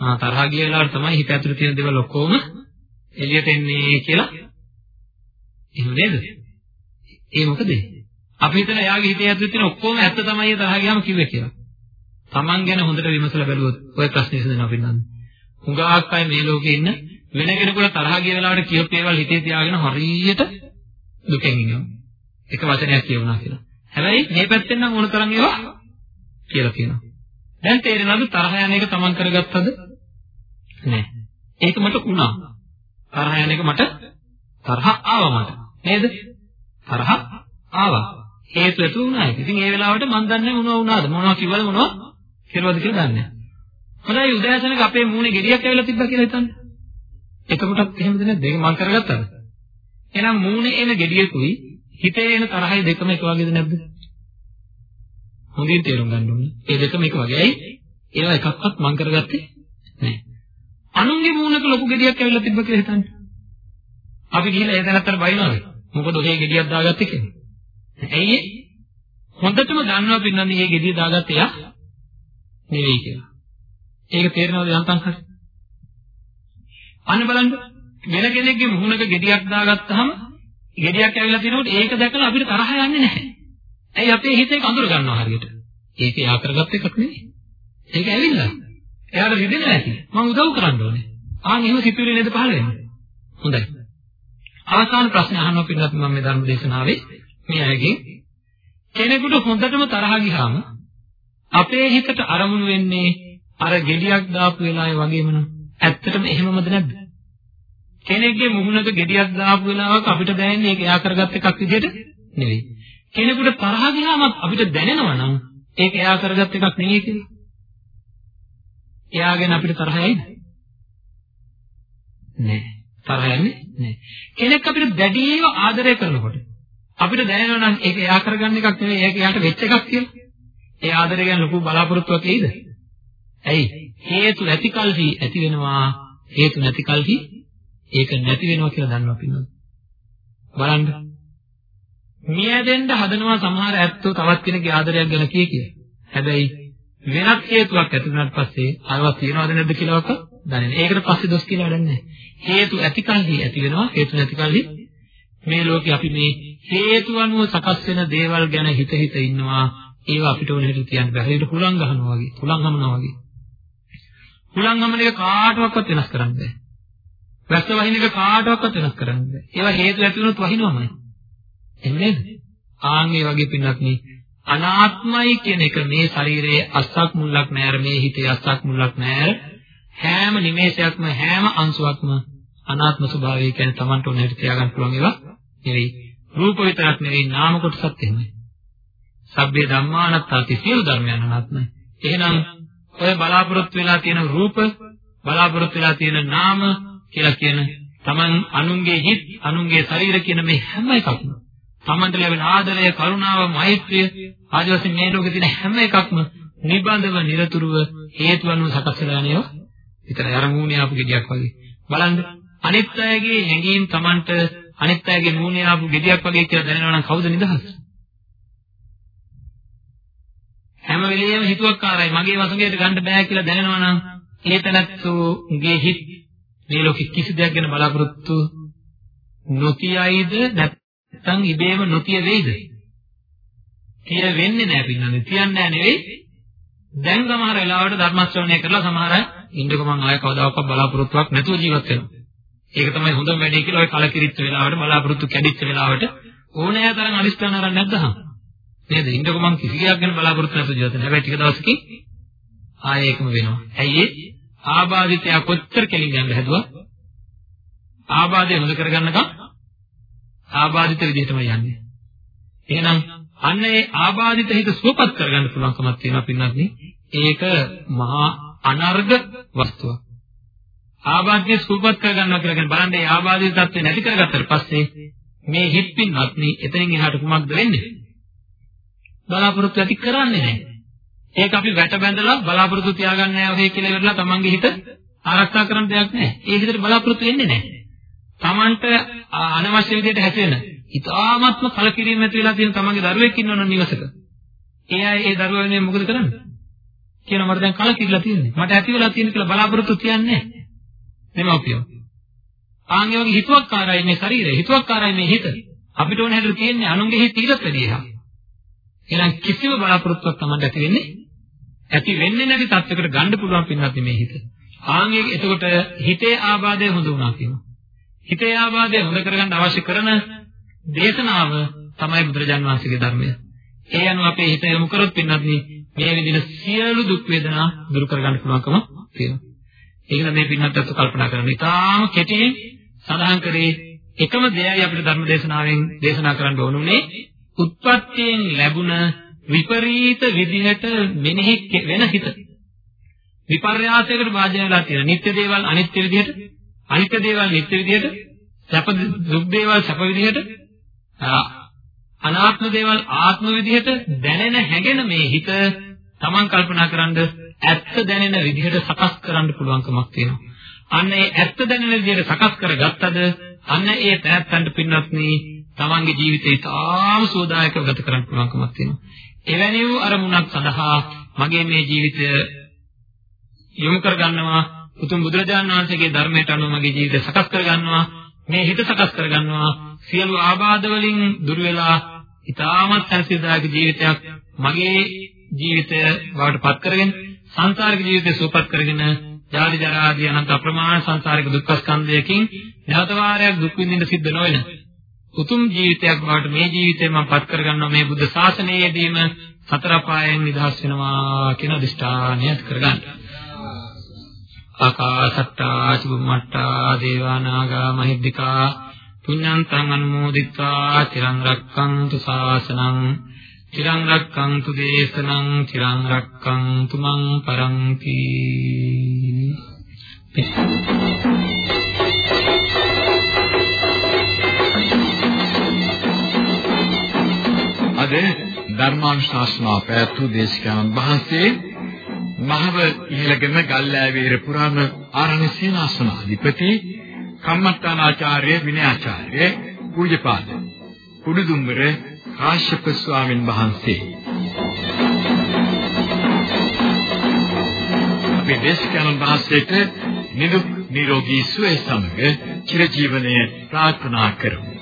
ආ තරහ ගිය වෙලාවට තමයි හිත ඇතුලේ තියෙන දේවල් ඔක්කොම එළියට එන්නේ කියලා. එහෙම නේද? ඒ මොකද? අපි හිතන එයාගේ හිතේ ඇතුලේ තියෙන ඔක්කොම ඇත්ත තමයි තරහ ගියාම කිව්වේ කියලා. Taman ගැන හොඳට විමසලා බැලුවොත් ඔය ප්‍රශ්නේ විසඳෙනවා පින්නන්නේ. හුඟක් අය මේ ලෝකේ ඉන්න වෙන කෙනෙකුට තරහ ගිය වෙලාවට කියපු ඒවා හිතේ තියාගෙන හරියට දුකෙන් ඉන්නවා. එක වචනයක් කියවුණා කියලා. හැබැයි මේ පැත්තෙන් නම් ඕන තරම් ඒවා කියලා කියනවා. දැන් තේරෙනවද තරහ යන එක තමන් කරගත්තද? නෑ. ඒක මට වුණා. තරහ යන එක මට තරහ ආවා මට. නේද? තරහ ආවා. හේතු ඇතු වුණා ඒක. ඉතින් ඒ වෙලාවට මම දන්නේ මොනවා වුණාද? මොනවා කිව්වද මොනවා කෙරුවද කියලා දන්නේ නෑ. හොඳයි උදෑසනක අපේ මූණේ ගෙඩියක් ඇවිල්ලා තිබ්බා කියලා හිතන්න. එතකොටත් එහෙමද නැද්ද? ඒක මං කරගත්තද? එහෙනම් මූණේ එන ගෙඩියකුයි හිතේ එන තරහයි දෙකම එක වගේද නැද්ද? හොඳින් තේරුම් ගන්න ඕනේ. ඒ දෙකම එක වගේයි. ඒවා එකක්වත් මං කරගත්තේ නැහැ. අනුන්ගේ මූණක ලොකු ගෙඩියක් ඇවිල්ලා තිබ්බ කියලා හිතන්න. අපි ගිහිල්ලා ඒ තැනත්තට බයිනවද? මොකද ඔහේ ගෙඩියක් දාගත්තේ කියලා. ඇයි ඒ? හොඳටම දන්නවා පින්නන්නේ මේ ගෙඩිය දාගත්තේ යා නෙවෙයි කියලා. ඒක තේරෙනවද යන්තම් හරි? අන්න බලන්න වෙන කෙනෙක්ගේ මුහුණක gediyak දාගත්තාම gediyak ඇවිල්ලා තිනකොට ඒක දැකලා අපිට තරහ යන්නේ නැහැ. ඇයි අපේ හිත ඒක අඳුර ගන්නවා හරියට. ඒක යා කරගත්ත එකක් නෙවෙයි. ඒක ඇවිල්ලා. එයාට රිදෙන්නේ නැති. මම උදව් කරන්න ඕනේ. ආන් එහෙම සිතුවිලි නේද පහළ වෙන්නේ. හොඳයි. අවසාන ප්‍රශ්නේ අහනවා පිළිබඳව මම මේ ධර්ම දේශනාවේ මේ අයගෙන් කෙනෙකුට හොඳටම තරහ ගියාම අපේ හිතට අරමුණු වෙන්නේ අර gediyak දාපු වෙලාවේ වගේම නම් ඇත්තටම එහෙමමද නැද්ද? කෙනෙක්ගේ මුහුණක gediyak දාපු වෙලාවක අපිට දැනෙන්නේ ඒක එයා කරගත් එකක් විදිහට නෙවෙයි. කෙනෙකුට තරහ ගියාම අපිට දැනෙනවා නම් ඒක එයා කරගත් එකක් නෙවෙයි කියලා. එයාගෙන අපිට තරහ යයිද? නෑ. තරහ යන්නේ නෑ. කෙනෙක් අපිට දැඩිව ආදරය කරනකොට අපිට දැනෙනවා නම් ඒක එයා කරගන්න එකක් නෙවෙයි ඒක එයාට වෙච්ච එකක් කියලා. ඒ ආදරය ගැන ලොකු බලාපොරොත්තුවක් එයිද? ඇයි? හේතු ඇතිකල්හි ඇති වෙනවා හේතු නැතිකල්හි ඒක නැති වෙනවා කියලා දන්නවා පින්නොත්. බලන්න. මියදෙන්න හදනවා සමහර ඇත්තෝ තවත් කෙනෙක්ගේ ආදරයක් ගැන කිය කිය. හැබැයි වෙනත් හේතුවක් ඇති වුණාට පස්සේ අරවා තියනවද නැද්ද කියලාවත් දන්නේ නැහැ. ඒකට පස්සේ දොස් කියලා වැඩක් නැහැ. හේතු ඇතිකල්හි ඇති වෙනවා හේතු නැතිකල්හි මේ ලෝකේ අපි මේ හේතු අනුව සකස් වෙන දේවල් ගැන හිත හිත ඉන්නවා ඒවා අපිට ඕන හැටියට කියන්න බෑ. හරියට හුලං ගහනවා වගේ, හුලං හමනවා වගේ. හුලං හමන එක කාටවත් වෙනස් කරන්න බෑ. වැස්ස වහින එක කාටවත් වෙනස් කරන්න බෑ. ඒවා හේතු ඇති වුණොත් වහිනවමයි. එහෙම නේද? ආන් ඒ වගේ පින්නක් නේ අනාත්මයි කියන එක මේ ශරීරයේ අස්සක් මුල්ලක් නෑර මේ හිතේ අස්සක් මුල්ලක් නෑර හැම නිමේෂයක්ම හැම අංශුවක්ම අනාත්ම ස්වභාවය කියන්නේ Tamanට ඕන හැටි තියාගන්න පුළුවන් ඒවා නෙවෙයි. රූප විතරක් නෙවෙයි නාම කොටසත් එහෙමයි. සබ්බේ ධම්මානත්තාති සියලු ධර්මයන් අනාත්මයි. එහෙනම් ඔය බලාපොරොත්තු වෙලා තියෙන රූප බලාපොරොත්තු වෙලා තියෙන නාම කියලා කියන Taman අනුන්ගේ හිත් අනුන්ගේ ශරීර කියන මේ හැම එකක්ම Tamanට ලැබෙන ආදරය කරුණාව මෛත්‍රිය ආදී වශයෙන් මේ ලෝකේ තියෙන හැම එකක්ම නිබඳව নিরතුරුව හේතු අනුව සකස් වෙලා යනවා විතරයි අර මූණේ ආපු ගෙඩියක් වගේ බලන්න අනිත් අයගේ හැඟීම් Tamanට අනිත් අයගේ මූණේ ආපු ගෙඩියක් වගේ කියලා දැනෙනවා නම් කවුද නිදහස් හැම වෙලෙම හිතුවක්කාරයි මගේ වසඟයට ගන්න බෑ කියලා දැනෙනවා නම් ඒ තනත්තුගේ හිත් මේ ලෝකෙ කිසි දෙයක් ගැන බලාපොරොත්තු නොතියයිද නැත්නම් ඉබේම නොතිය වෙයිද? තිය වෙන්නේ නැහැ පින්නන්නේ. තියන්නේ නැහැ නෙවෙයි. දැන් සමහර වෙලාවට ධර්ම ශ්‍රවණය කරලා සමහර අය ඉන්නකො මං ආයෙ කවදාකවත් බලාපොරොත්තුවක් නැතුව ජීවත් වෙනවා. ඒක තමයි හොඳම වැඩේ කියලා ඔය කලකිරිච්ච වෙලාවට බලාපොරොත්තු කැඩිච්ච වෙලාවට ඕනෑ තරම් අනිස්ථාන අරන් නැද්දහම්. නේද? ඉන්නකො මං කිසි දෙයක් ගැන බලාපොරොත්තු නැතුව ජීවත් වෙනවා. හැබැයි ටික දවසකින් ආයෙ ඒකම වෙනවා. ඇයි ඒ? ආබාධිතයා කොච්චර කෙලින් යන්න හැදුවා ආබාධය හොඳ කරගන්නකම් ආබාධිත විදිහටම යන්නේ එහෙනම් අන්න ඒ ආබාධිත හිත සුවපත් කරගන්න පුළුවන්කමක් තියෙනවා පින්නත්නි ඒක මහා අනර්ග වස්තුවක් ආබාධය සුවපත් කරගන්නවා කියලා කියන්නේ බලන්න ඒ ආබාධිත තත්ත්වේ නැති කරගත්තට පස්සේ මේ හිත් පින්නත්නි එතනින් එහාට කුමක්ද වෙන්නේ බලාපොරොත්තු ඇති කරන්නේ නැහැ ඒක අපි වැට බැඳලා බලාපොරොත්තු තියාගන්න නැහැ ඔහේ කියලා ඉවරලා තමන්ගේ හිත ආරක්ෂා කරන්න දෙයක් නැහැ. ඒ හිතට බලාපොරොත්තු වෙන්නේ නැහැ. තමන්ට අනවශ්‍ය විදිහට හැසිරෙන, ඊටාත්ම කලකිරීම ඇති වෙලා තියෙන තමන්ගේ දරුවෙක් ඉන්නවනම් නිවසක. ඒ අය ඒ දරුවා වෙනුවෙන් මොකද කරන්නේ? කියන මට දැන් කලකිරිලා තියෙන්නේ. මට ඇති වෙලා තියෙන කියලා බලාපොරොත්තු තියන්නේ නැහැ. දෙමව්පියෝ. ආන්ගේ වගේ හිතුවක්කාරයි මේ ශරීරය, හිතුවක්කාරයි මේ හිත. අපිට ඕන හැටියට තියෙන්නේ අනුන්ගේ හිත ඊටත් වැඩි එහා. එහෙනම් කිසිම බලාපොරොත්තුවක් Tamanට ඇති වෙන්නේ ඇති වෙන්නේ නැති තත්යකට ගන්න පුළුවන් පින්නත් මේ හිත. ආන්ගේ එතකොට හිතේ ආබාධය හොඳ වුණා කියනවා. හිතේ ආබාධය හොඳ කරගන්න අවශ්‍ය කරන දේශනාව තමයි බුදුරජාන් වහන්සේගේ ධර්මය. ඒ අනුව අපේ හිත යොමු කරොත් පින්නත් මේ විදිහට සියලු දුක් වේදනා දුරු කරගන්න පුළුවන්කම තියෙනවා. ඒකද මේ පින්නත් අත්ව කල්පනා කරන්න. ඉතාලම කෙටියෙන් සඳහන් කරේ එකම දෙයයි අපිට ධර්ම දේශනාවෙන් දේශනා කරන්න ඕනුනේ උත්පත්තියෙන් ලැබුණ විපරීත විදිහට මෙනෙහි වෙන හිත. විපර්යාසයකට භාජනය වෙලා තියෙන නිත්‍ය දේවල් අනිත්‍ය විදිහට, අනිත්‍ය දේවල් නිත්‍ය විදිහට, සැප දුක් දේවල් සැප විදිහට, අනාත්ම දේවල් ආත්ම විදිහට දැනෙන හැඟෙන මේ හිත Taman කල්පනා කරන්ද ඇත්ත දැනෙන විදිහට සකස් කරන්න පුළුවන්කමක් තියෙනවා. අන්න ඒ ඇත්ත දැනෙන විදිහට සකස් කරගත්තද අන්න ඒ තැනත්තන්ට පින්වත්නි තමන්ගේ ජීවිතය ඉතාම සෝදායකව ගත කරන්න පුළුවන්කමක් තියෙනවා. එවැනි වූ අරමුණක් සඳහා මගේ මේ ජීවිතය යොමු කරගන්නවා උතුම් බුදුරජාණන් වහන්සේගේ ධර්මයට අනුව මගේ ජීවිතය සකස් කරගන්නවා මේ හිත සකස් කරගන්නවා සියලු ආබාධ වලින් දුර වෙලා ඊටමත් සැනසීමදායක ජීවිතයක් මගේ ජීවිතය බවට පත් කරගෙන සංසාරික ජීවිතය සුවපත් කරගෙන ජාති ජරා ආදී අනන්ත අප්‍රමාණ සංසාරික දුක්ඛ ස්කන්ධයකින් නැවත වාරයක් දුක් විඳින්න සිද්ධ නොවන උතුම් ජීවිතයක් බවට මේ ජීවිතය මම පත් කරගන්නවා මේ බුද්ධ ශාසනයේදීම සතර පායෙන් නිදහස් වෙනවා කියන අදිෂ්ඨානය කරගන්න. ආකාසට්ටා චුම්මට්ටා දේවා නාග මහිද්దికා පුඤ්ඤන්තං අනුමෝදිත්වා තිරං රක්ඛන්තු ශාසනං තිරං රක්ඛන්තු දේශනං තිරං රක්ඛන්තු මං පරන්ති අද ධර්මානුශාසනා පැවැත්වූ දේශකයන් වහන්සේ මහව ඉහළගම ගල්ලෑවේර පුරාණ ආරණ්‍ය සේනාසනාධිපති කම්මත්තානාචාර්ය විනයාචාර්ය පූජ්‍යපාද කුඩුදුම්බර කාශ්‍යප ස්වාමින් වහන්සේ. අපි දේශකයන් වහන්සේට නිදුක් නිරෝගී සුවය සමග චිරජීවනයේ ප්‍රාර්ථනා කරමු.